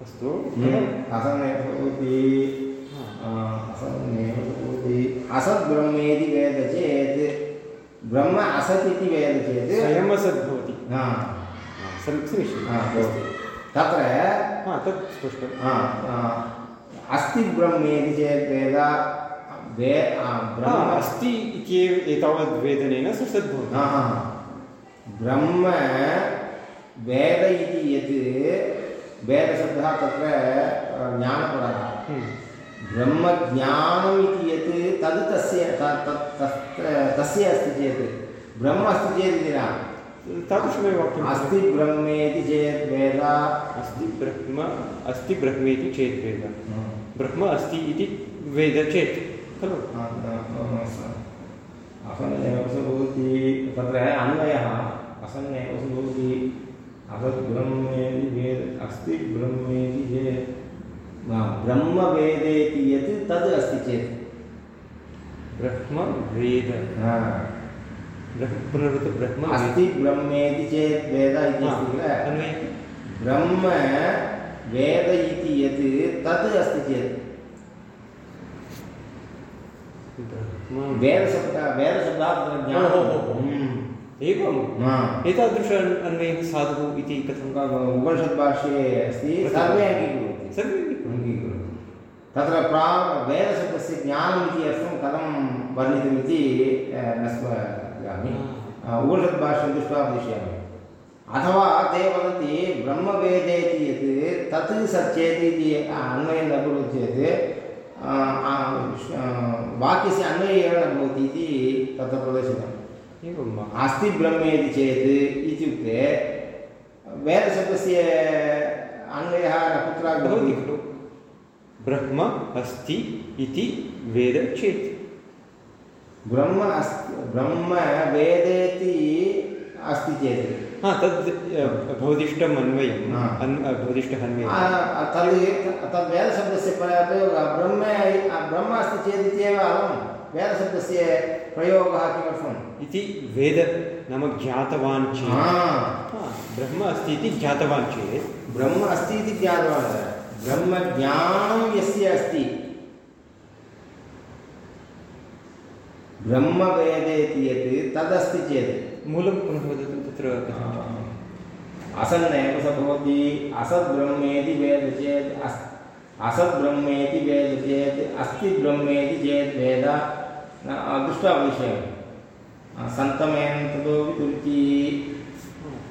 अस्तु असन्नेव भवति हा। आ, असन्नेव ब्रह्मेति वेद चेत्। ब्रह्म असत् इति वेद चेत्। हा, समीचीनं हा, भवति तत्र तत् स्पष्टं। हा, अस्ति ब्रह्मेति चेत् वेद वे ब्रह्म। अस्ति इत्येव एतावद् वेदनेन हा, हा, हा। ब्रह्म वेद इति यत् वेदशब्दः तत्र अ, हम्म। ब्रह्मज्ञानम् यत् तद् तस्य त- त- तस्य अस्ति चेत् ब्रह्म अस्ति चेत् इति न तादृशमेव वाक्यम् अस्ति ब्रह्मेति चेत् वेद अस्ति ब्रह्म अस्ति ब्रह्मेति चेत् वेद ब्रह्म अस्ति इति वेद चेत् खलु असन्नेव भवति तत्र अन्वयः असत् ब्रह्मेति वेद अस्ति ब्रह्मेति चेत् ब्रह्मवेदेति यत् तद् अस्ति चेत्। ब्रह्म वेद। ब्रह्म अस्ति ब्रह्मेति चेत् वेद इति अस्ति किल? ब्रह्म वेद इति यत् तद् अस्ति चेत्। वेदशब्दः वेदशब्दात् ज्ञानं। एवं। एतादृश अन्- अन्वयः साधुः इति कथं उपनिषद्भाष्ये अस्ति सर्वे अङ्गीकुर्वन्ति सर्वे अङ्गीकुर्वन्ति तत्र प्रा वेदशब्दस्य ज्ञानम् इति अर्थं कथं वर्णितमिति न स्मरामि। उपनिषद्भाष्यं दृष्ट्वा वदिष्यामि। अथवा ते वदन्ति ब्रह्मवेदेति यत् तत् सच्चेत् इति अन्वयं न भवति चेत् वाक्यस्य अन्वयः एव न भवति इति तत्र प्रदर्शितम्। एवं वा अस्ति ब्रह्मेति चेत् इत्युक्ते वेदशब्दस्य अन्वयः न कुत्रापि भवति खलु। ब्रह्म अस्ति इति वेद चेत्। ब्रह्म अस्ति ब्रह्म वेदेति अस्ति चेत्। हा तद् भवदिष्टम् अन्वयम्। अन् भवदिष्टः अन्वयः तद् तद् वेदशब्दस्य ब्रह्म ब्रह्म अस्ति चेत् इत्येव अलं वेदशब्दस्य प्रयोगः किमर्थम्? इति वेद नाम ज्ञातवान् चेत्। ब्रह्म अस्ति इति ज्ञातवान् चेत्। ब्रह्म अस्ति इति ज्ञातवान् ब्रह्मज्ञानं यस्य अस्ति? ब्रह्मवेदेति यत् तदस्ति चेत्। मूलं पुनः वदतु तत्र असन्नेव स भवति असद् ब्रह्मेति वेद चेत् अस् असद् ब्रह्मेति वेद चेत् अस्ति ब्रह्मेति चेत् वेद। दृष्ट्वा वदिष्यामि सन्तमेन ततोपि तुर्की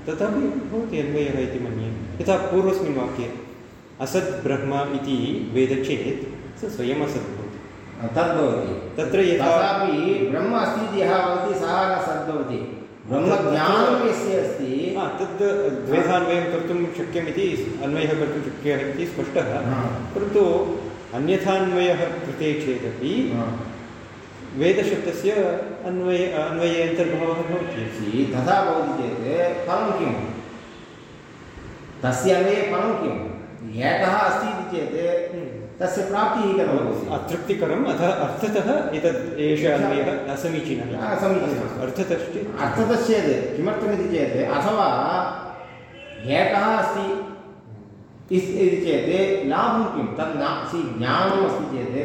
तथापि भवति अन्वयः इति मन्ये यथा पूर्वस्मिन् वाक्ये असत् ब्रह्म इति वेद चेत् स स्वयम् असत् भवति तत्र यथा तथापि ब्रह्म अस्ति इति यः वदति सः न ब्रह्मज्ञानं यस्य अस्ति तद् द्वेधान्वयं कर्तुं शक्यमिति अन्वयः कर्तुं शक्यः इति स्पष्टः परन्तु अन्यथान्वयः कृते चेदपि वेदशब्दस्य अन्वय अन्वये अन्तर्भावः भवति। अस्ति तथा भवति चेत् फलं किं? तस्य अन्वये फलं किम् एकः अस्ति इति चेत् तस्य प्राप्तिः कथं भवति? अतृप्तिकरम् अतः अर्थतः एतद् एष अन्वयः असमीचीनः। न समीचीनम् अर्थतश्चेत् अर्थतश्चेत् किमर्थमिति चेत् अथवा एकः अस्ति इति चेत् लाभं किं? तत् ना सि ज्ञानम् अस्ति चेत्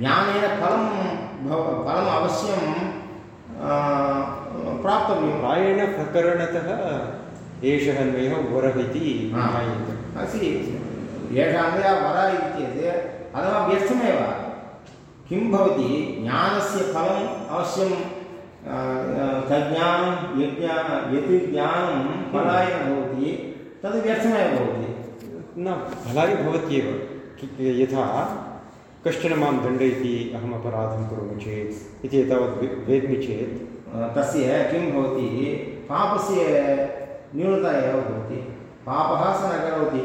ज्ञानेन फलं फलम् अवश्यं आ, प्राप्तव्यं प्रायेण प्रकरणतः एषः अन्वयः वरः इति। ज्ञायते। अस्ति एषः अन्वयः वरः इति चेत् अथवा व्यर्थमेव। किं भवति? ज्ञानस्य फलम् अवश्यं तज्ज्ञानं यज्ञा यत् ज्ञानं फलाय भवति तद् व्यर्थमेव भवति। न फलाय भवत्येव यथा कश्चन माँ दण्डयति अहम् अपराधं करोमि चेत् इति एतावत् वेद्मि चेत्। तस्य किं भवति? पापस्य न्यूनता एव भवति। पापः स न करोति।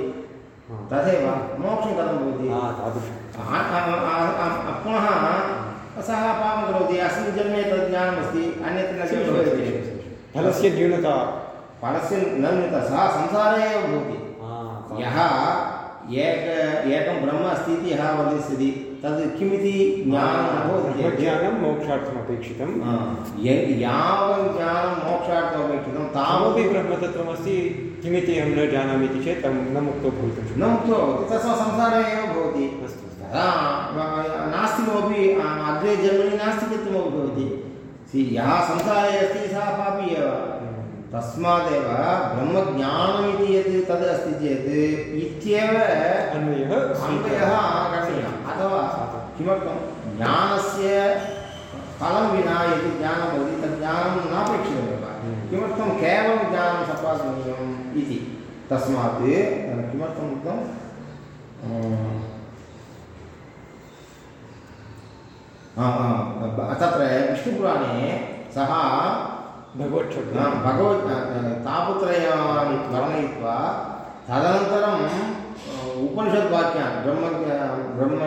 तथैव मोक्षं कथं भवति? तादृशं। पुनः सः पापं करोति। अस्मिन् जन्मे तद् ज्ञानमस्ति अन्यत्र न भवति फलस्य न्यूनता। फलस्य न न्यूनता सः संसारे एव भवति। यः एक एकं ब्रह्म अस्ति इति यः वदिष्यति तद् किमिति ज्ञानं न भवति ब्रह्मज्ञानं मोक्षार्थम् अपेक्षितं यावत् ज्ञानं मोक्षार्थमपेक्षितं तामपि तावपि ब्रह्मतत्त्वमस्ति किमिति अहं न जानामि इति चेत् अहं न मुक्तो भवितुं न मुक्तो भवति तस्मात् संसारे एव भवति अस्तु। तदा नास्तिकमपि अग्रे जन्मनि नास्तिकत्वमपि भवति सि यः संसारे अस्ति सः पापी एव तस्मादेव ब्रह्मज्ञानमिति यत् तद् अस्ति चेत् इत्येव अन्वयः अन्वयः करणीयः अथवा किमर्थं? ज्ञानस्य फलं विना यत् ज्ञानं भवति तत् ज्ञानं नापेक्षितमेव। किमर्थं? केवलं ज्ञानं सम्पादनीयम् इति। तस्मात् किमर्थम् उक्तं? तत्र विष्णुपुराणे सः न, भगवत् तापत्रयान् वर्णयित्वा तदनन्तरम् उपनिषद्वाक्यान् ब्रह्म ब्रह्म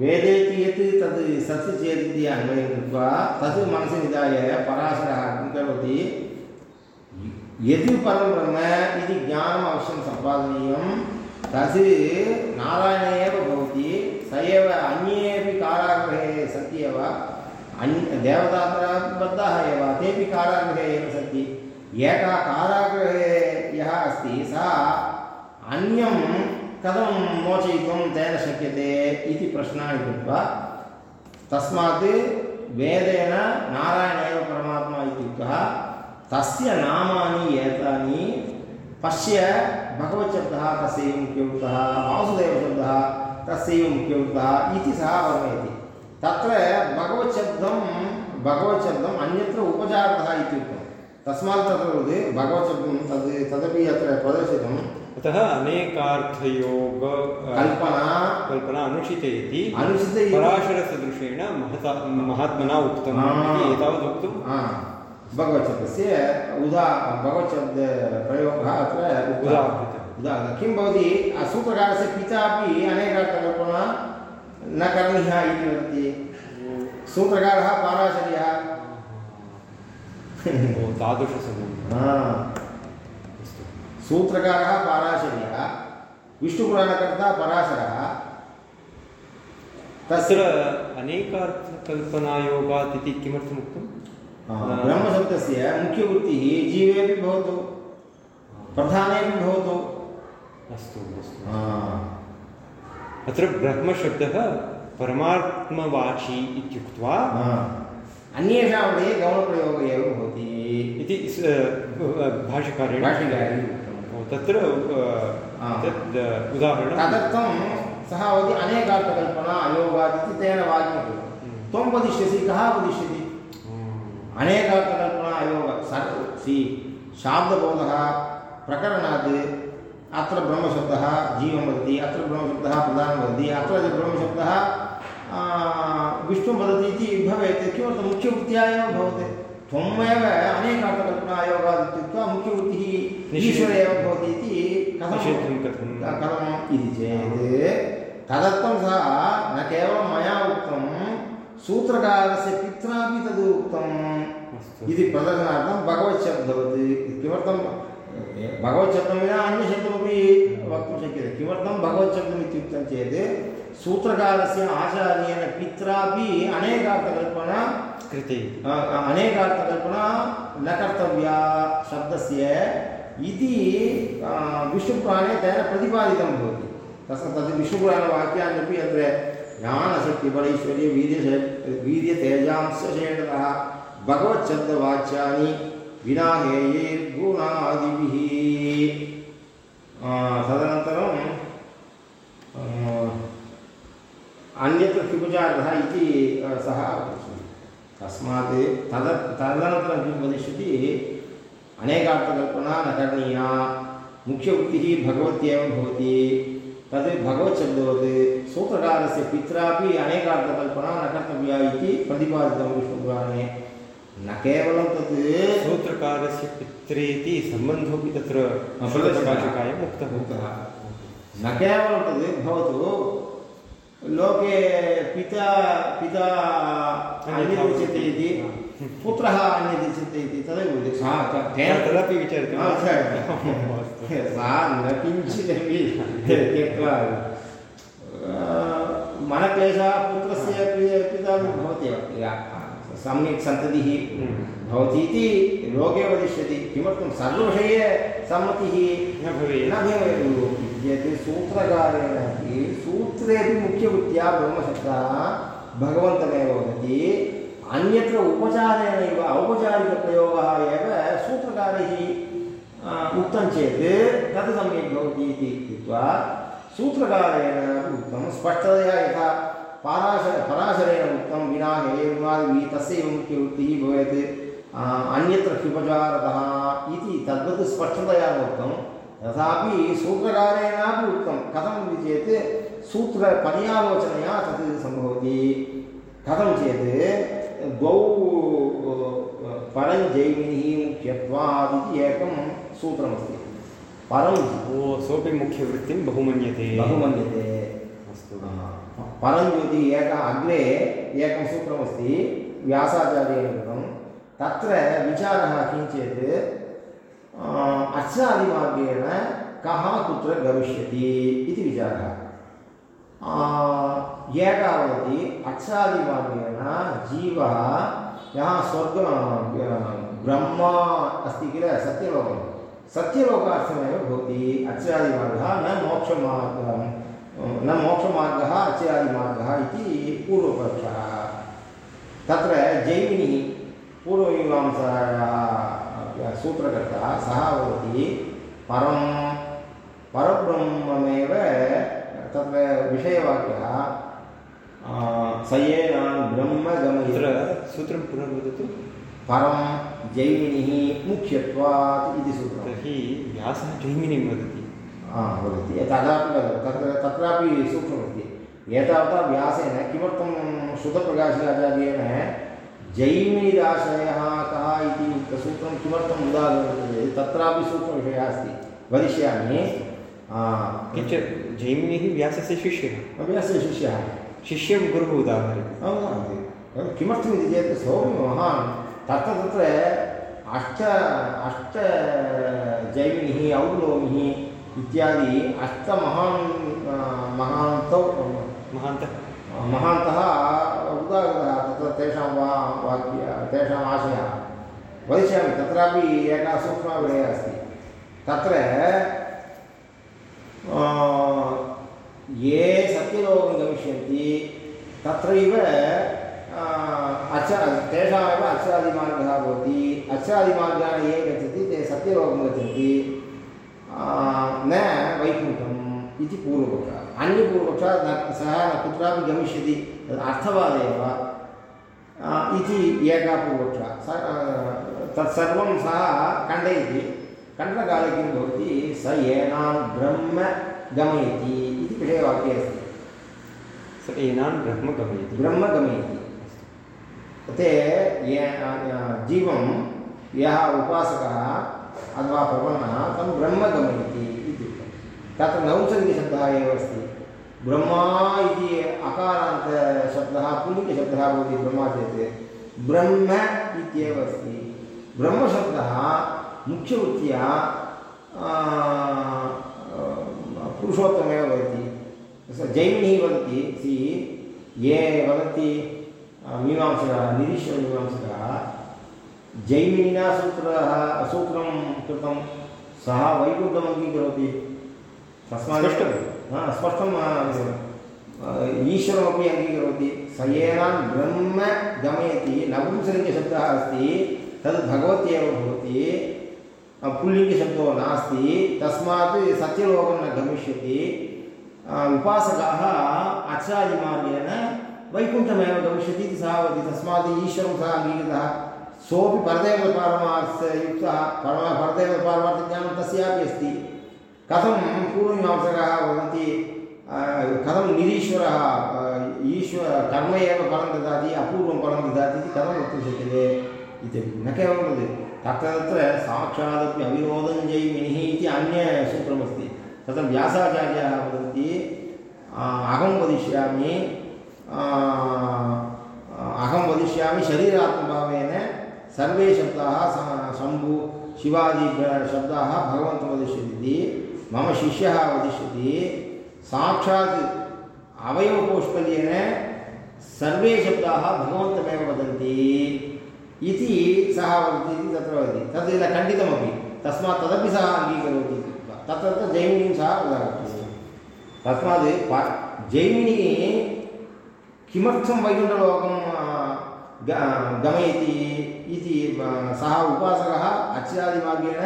वेदेति यत् तद् सत् चेत् इति अन्वयं कृत्वा तत् मनसि निधाय पराशरः किं करोति? यद् परं ब्रह्म इति ज्ञानम् अवश्यं सम्पादनीयं तत् नारायणे एव भवति स एव अन्येपि कारागृहे सन्ति एव अन्य देवतात्रबद्धाः एव तेपि कारागृहे एव सन्ति एकः कारागृहे यः अस्ति, सः अन्यं कथं मोचयितुं तेन शक्यते इति प्रश्नान् कृत्वा तस्मात् वेदेन नारायण एव परमात्मा इत्युक्तः तस्य नामानि एतानि पश्य भगवच्छब्दः तस्यैव मुख्यवृत्तः वासुदेवशब्दः तस्यैव मुख्यवृत्तः इति सः वर्णयति। तत्र भगवच्छब्दं भगवच्छब्दम् अन्यत्र उपचारतः इत्युक्तं। तस्मात् तत्र वद् भगवच्छब्दं तद् तदपि अत्र प्रदर्शितम् अतः अनेकार्थयोग कल्पना कल्पना अनुचिते इति अनुचिते इति- पराशरसदृशेन महता महात्मना उक्तम् इति एतावत् वक्तुं भगवच्छब्दस्य उदा भगवच्छब्दप्रयोगः अत्र उदाहृतः। उदाहरणं। किं भवति? सूत्रकारस्य पिता अपि अनेकार्थकल्पना न करणीया इति वदति सूत्रकारः पाराशर्यः। सूत्रकारः विष्णुपुराणकर्ता पराशरः। तत्र अनेकार्थकल्पनायोगात् इति किमर्थम् उक्तम् ब्रह्मशब्दस्य मुख्यवृत्तिः जीवेपि भवतु प्रधानेपि भवतु। अस्तु अस्तु। अत्र ब्रह्मशब्दः परमात्मवाची इत्युक्त्वा। अन्येषां विषये गौणप्रयोगः एव भवति. इति भाष्यकारेण भाष्यकारेण उक्तम्। तत्र तद् उदाहरणं तदर्थं सः वदति अनेकार्थकल्पना अयोगात् इति तेन वाक्यं कृतं त्वं वदिष्यसि कः वदिष्यति अनेकार्थकल्पना अयोग. सर् सि शाब्दबोधः प्रकरणात् अत्र ब्रह्मशब्दः जीवं वदति अत्र ब्रह्मशब्दः प्रधानं वदति अत्र ब्रह्मशब्दः विष्णुं वदति इति भवेत् किमर्थं मुख्यवृत्त्या एव भवति? त्वमेव मुख्यवृत्तिः ईश्वर एव भवति इति कथं कथं कथम् इति चेत् तदर्थं सः न केवलं मया उक्तं सूत्रकारस्य पित्रापि तद् उक्तम् इति प्रदर्शनार्थं भगवच्छब्दवत् किमर्थं भगवच्छब्दं विना अन्यशब्दमपि वक्तुं शक्यते। किमर्थं भगवच्छब्दम् इत्युक्तं चेत् सूत्रकारस्य आचार्येण पित्रापि अनेकार्थकल्पना कृते। अनेकार्थकल्पना न कर्तव्या शब्दस्य इति विष्णुपुराणे तेन प्रतिपादितं भवति। तस्य तद् विष्णुपुराणवाक्यान्यपि अत्र ज्ञानशक्तिबलैश्वर्य वीर्य वीर्यतेजांशेषतः भगवच्छब्दवाच्यानि विना हेयैर्गुणादिभिः अ, तदनन्तरं अन्यत्र किमुचारः इति सः तस्मात् तद तदनन्तरं किं वदिष्यति अनेकार्थकल्पना न करणीया मुख्यवृत्तिः भगवत्येव भवति। तद् भगवच्छब्दवत् सूत्रकारस्य पित्रापि अनेकार्थकल्पना न कर्तव्या इति प्रतिपादितं विष्णुपुराणे। न केवलं तत् सूत्रकारस्य पित्रेति सम्बन्धोऽपि तत्र। प्रकाशकाय उक्तः उक्तः न केवलं तद् भवतु लोके पिता पिता अन्यद् उच्यते इति पुत्रः अन्यद् उच्यते इति तदेव तदपि विचारितं। हा, स- न किञ्चिदपि त्यक्त्वा मनक्लेशः पुत्रस्य पिता भवति एव सम्यक् सन्ततिः भवति इति लोके वदिष्यति किमर्थं सर्वविषये सम्मतिः न भवेत्। न भवेत् यत् सूत्रकारेण अपि सूत्रेपि मुख्यवृत्त्या ब्रह्मशब्दः भगवन्तमेव वदति। अन्यत्र उपचारेणैव औपचारिकप्रयोगः एव सूत्रकारैः उक्तं चेत् तत् सम्यक् भवति इति कृत्वा सूत्रकारेण उक्तं स्पष्टतया यथा पाराशर पराशरेण उक्तं विना हेयमादिभिः तस्यैव मुख्यवृत्तिः भवेत्। अन्यत्र ह्युपचारतः इति तद्वत् स्पष्टतया उक्तं। तथापि सूत्रकारेणापि उक्तं। कथम् इति चेत् सूत्रपर्यालोचनया तत् सम्भवति। कथं चेत्? द्वौ परञ्जैमिनिः मुख्यत्वात् इति एकं सूत्रमस्ति। परं सोऽपि मुख्यवृत्तिं बहु मन्यते बहु मन्यते अस्तु परञ्ज्योति एकः अग्रे एकं सूत्रमस्ति व्यासाचार्येण कृतं। तत्र विचारः किं चेत् अ, अर्चादिमार्गेण कः कुत्र गमिष्यति इति विचारः। एकः वदति अर्चादिमार्गेण जीवः यः स्वर्ग ब्रह्मा अस्ति किल? सत्यलोकं सत्यलोकार्थमेव भवति अर्चादिमार्गः न मोक्षमार्गः न मोक्षमार्गः अर्चादिमार्गः इति पूर्वपक्षः तत्र जैमिनिः पूर्वमीमांसायाः सूत्रकर्ता सः वदति परं परब्रह्ममेव तत्र विषयवाक्यः स येनान् ब्रह्म तत्र गमयति सूत्रं पुनः वदतु। परं जैमिनिः मुख्यत्वात् इति सूत्रम्। तर्हि व्यासः जैमिनिं वदति। वदति तदापि वदति तत्र तत्रापि सूक्ष्ममस्ति एतावता व्यासेन किमर्थं श्रुतप्रकाशिकाचार्येण जैमिनिराशयः कः इति सूत्रं किमर्थम् उदाहरति तत्रापि सूक्ष्मविषयः अस्ति। वदिष्यामि। किञ्च जैमिनिः व्यासस्य शिष्यः। व्यासस्य शिष्यः। शिष्यं गुरुः उदाहरति किमर्थमिति चेत् सोऽपि महान् तत्र तत्र अष्ट अष्ट जैमिनिः और्लोमिः इत्यादि अष्टमहान् महान्तौ महान्तः। महान्तः उदाहृतः तत्र तेषां वा वाक्य तेषाम् आशयः। वदिष्यामि तत्रापि एकः सूक्ष्मविषयः अस्ति। तत्र ये सत्यलोकं गमिष्यन्ति तत्रैव अ, अच तेषामेव अर्चादिमार्गः भवति। अर्चादिमार्गाः ये गच्छन्ति ते सत्यलोकं गच्छन्ति। न वैकुण्ठम् इति पूर्वपक्षः अन्यपूर्वपक्षः न सः न कुत्रापि गमिष्यति तद् अर्थवादेव इति एकः पूर्वपक्षः स तत्सर्वं सः खण्डयति खण्डनकाले किं भवति स येनान् ब्रह्म गमयति इति विषयवाक्ये अस्ति स एनान् ब्रह्म गमयति ब्रह्म गमयति ते ये जीवं यः उपासकः अथवा प्रपन्नः तं ब्रह्म गमयति इति। उक्तं तत्र नौसर्गिकशब्दः एव अस्ति। ब्रह्मा इति अकारान्तशब्दः पुल्लिङ्गशब्दः भवति ब्रह्मा चेत्। ब्रह्म इत्येव अस्ति। ब्रह्मशब्दः मुख्यवृत्त्या पुरुषोत्तमेव भवति। जैमिनिः वदति। सि, ये वदन्ति मीमांसकाः जैमिनिना सूत्रः सूत्रं कृतं सः वैकुण्ठम् अङ्गीकरोति तस्मात् स्पष्टं। हा, ईश्वरमपि अङ्गीकरोति। स येनान् ब्रह्म गमयति। नपुंसलिङ्गशब्दः अस्ति तद् भगवत्येव भवति। पुल्लिङ्गशब्दो नास्ति। तस्मात् सत्यलोकं न गमिष्यति। उपासकाः आचार्यमार्गेण वैकुण्ठमेव गमिष्यति इति सः वदति। तस्मात् ईश्वरं सः अङ्गीकृतः। सोऽपि परदेवतापारमार्थयुक्तः परम परदेवतापारमार्थज्ञानं तस्यापि अस्ति। कथं पूर्वमीमांसकाः वदन्ति कथं निरीश्वरः ईश्वर कर्म एव फलं ददाति, अपूर्वं फलं ददाति इति कथं वक्तुं शक्यते इत्यपि न केवलं तत् तत्र तत्र साक्षादपि अविरोधं जैमिनिः इति अन्यसूत्रमस्ति तत्र व्यासाचार्याः वदन्ति अहं वदिष्यामि अहं वदिष्यामि शरीरात्मभावेन सर्वे शब्दाः शम्भु शिवादि शब्दाः भगवन्तं वदिष्यति। मम शिष्यः वदिष्यति, साक्षात् अवयवकौष्ठल्येन सर्वे शब्दाः भगवन्तमेव वदन्ति इति सः वदति इति तत्र वदति। तद् न खण्डितमपि, तस्मात् तदपि सः अङ्गीकरोति। तत्र तत्र जैमिनीं सः उदाहरति। तस्मात् प जैमिनी किमर्थं वैकुण्ठलोकं गमयति इति सः उपासकः अर्चनादिमार्गेण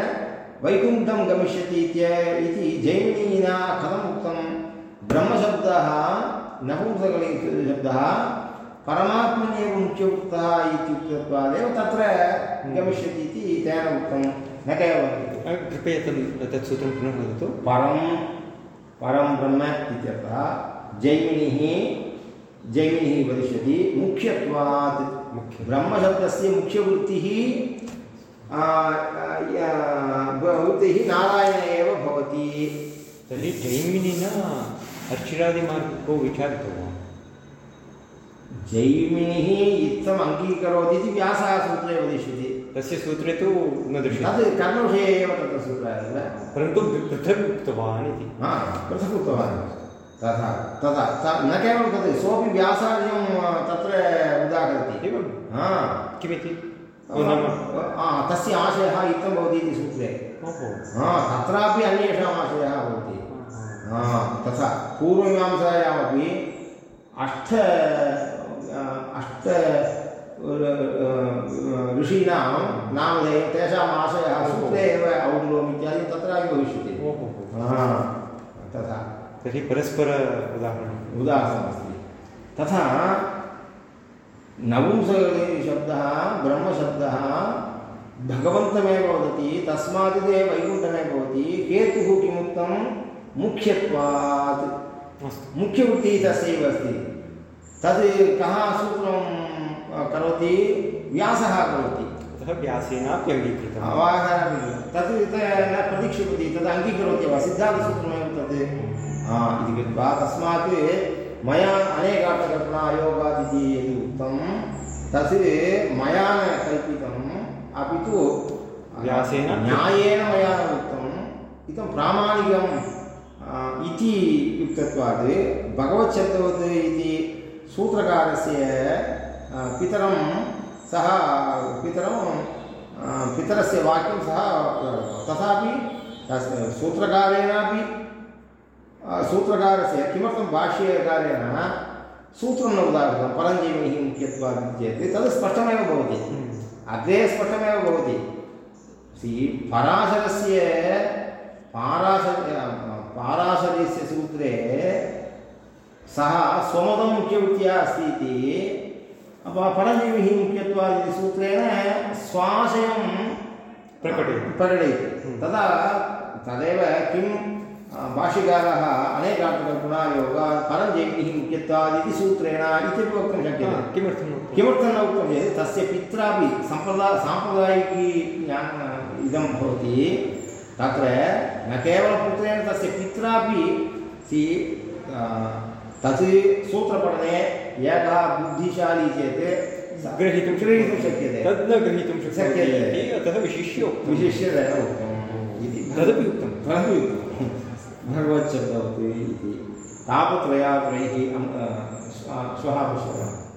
वैकुण्ठं गमिष्यति इति जैमिनिना कथम् उक्तं ब्रह्मशब्दः नपुंसकलिङ्गशब्दः परमात्मन्येव मुख्योक्तः इत्युक्तत्वादेव तत्र गमिष्यति इति तेन उक्तं। न केवलं कृपया तत् सूत्रं पुनः वदतु। परं परं ब्रह्म इत्यर्थः जैमिनिः जैमिनिः वदिष्यति मुख्यत्वात् मुख्य ब्रह्मशब्दस्य मुख्यवृत्तिः वृत्तिः नारायण एव भवति। तर्हि जैमिनिना अर्चिरादिमार्गो विचारितवान् जैमिनिः इत्थम् अङ्गीकरोति इति व्यासः सूत्रे वदिष्यति। तस्य सूत्रे तु न दृश्यते। तद् कर्मविषये एव तत्र सूत्रः परन्तु पृथक् उक्तवान् इति। हा पृथक् उक्तवान्। तथा तथा स- न केवलं तद् सोऽपि व्यासार्यं तत्र उदाहरति। एवं? हा। किमिति? हा, तस्य आशयः इत्थं भवति इति सूत्रे। हा तत्रापि अन्येषाम् आशयः भवति। हा तथा पूर्वमीमांसायामपि अष्ट अष्ट ऋषीणां नामधेयं तेषाम् आशयः सूत्रे एव औडुलोम् इत्यादि तत्रापि भविष्यति। तथा। तर्हि परस्पर उदाहरणम्। उदाहरणमस्ति। तथा नपुंसकशब्दः ब्रह्मशब्दः भगवन्तमेव वदति तस्मात् ते वैकुण्ठमेव भवति हेतुः किमुक्तं? मुख्यत्वात्। अस्तु। मुख्यवृत्तिः तस्यैव अस्ति। तद् कः सूत्रं करोति? व्यासः करोति। अतः व्यासेनापि अङ्गीकृतम् अवाहनं तत् न प्रतीक्षपति तद् अङ्गीकरोति वा? सिद्धान्तसूत्रमेव तद् इति कृत्वा तस्मात् मया अनेकार्थकल्पना अयोगादिति यदि उक्तं तत् मया न कल्पितम् अपि तु व्यासेन? न्यायेन मया न उक्तम् इदं प्रामाणिकम् इति युक्तत्वात् भगवच्छब्दवत् इति सूत्रकारस्य पितरं सः पितरं पितरस्य वाक्यं सः तथापि तस्य सूत्रकारेणापि सूत्रकारस्य किमर्थं भाष्यकारेण सूत्रं न उदाहृतं परञ्जीविः मुख्यत्वात् चेत् तद् स्पष्टमेव भवति अग्रे स्पष्टमेव भवति सि पराशरस्य पाराशर पाराशर्यस्य सूत्रे सः स्वमतं मुख्यवृत्त्या अस्ति इति प- परजीविः मुख्यत्वात् इति सूत्रेण स्वाशयं प्रकटयति। प्रकटयति। तदा तदेव किं भाष्यकारः अनेकार्थकल्पना योग परञ्जैमिः मुख्यत्वात् इति सूत्रेण इत्यपि वक्तुं शक्यते किमर्थं उक्तम्? किमर्थं न उक्तं चेत् तस्य पित्रापि सम्प्रदाय साम्प्रदायिकी इदं भवति तत्र न केवलं पुत्रेण तस्य पित्रापि सि तत् सूत्रपठने एकः बुद्धिशाली चेत् ग्रहीतुं ग्रहीतुं शक्यते तद् न ग्रहीतुं शक्यते। अतः विशिष्य उक्तं विशिष्य उक्तम् इति तदपि उक्तं तदपि उक्तं भगवच्छब्दवत् इति तापत्रयात्रैः अ, श्वः पश्यामः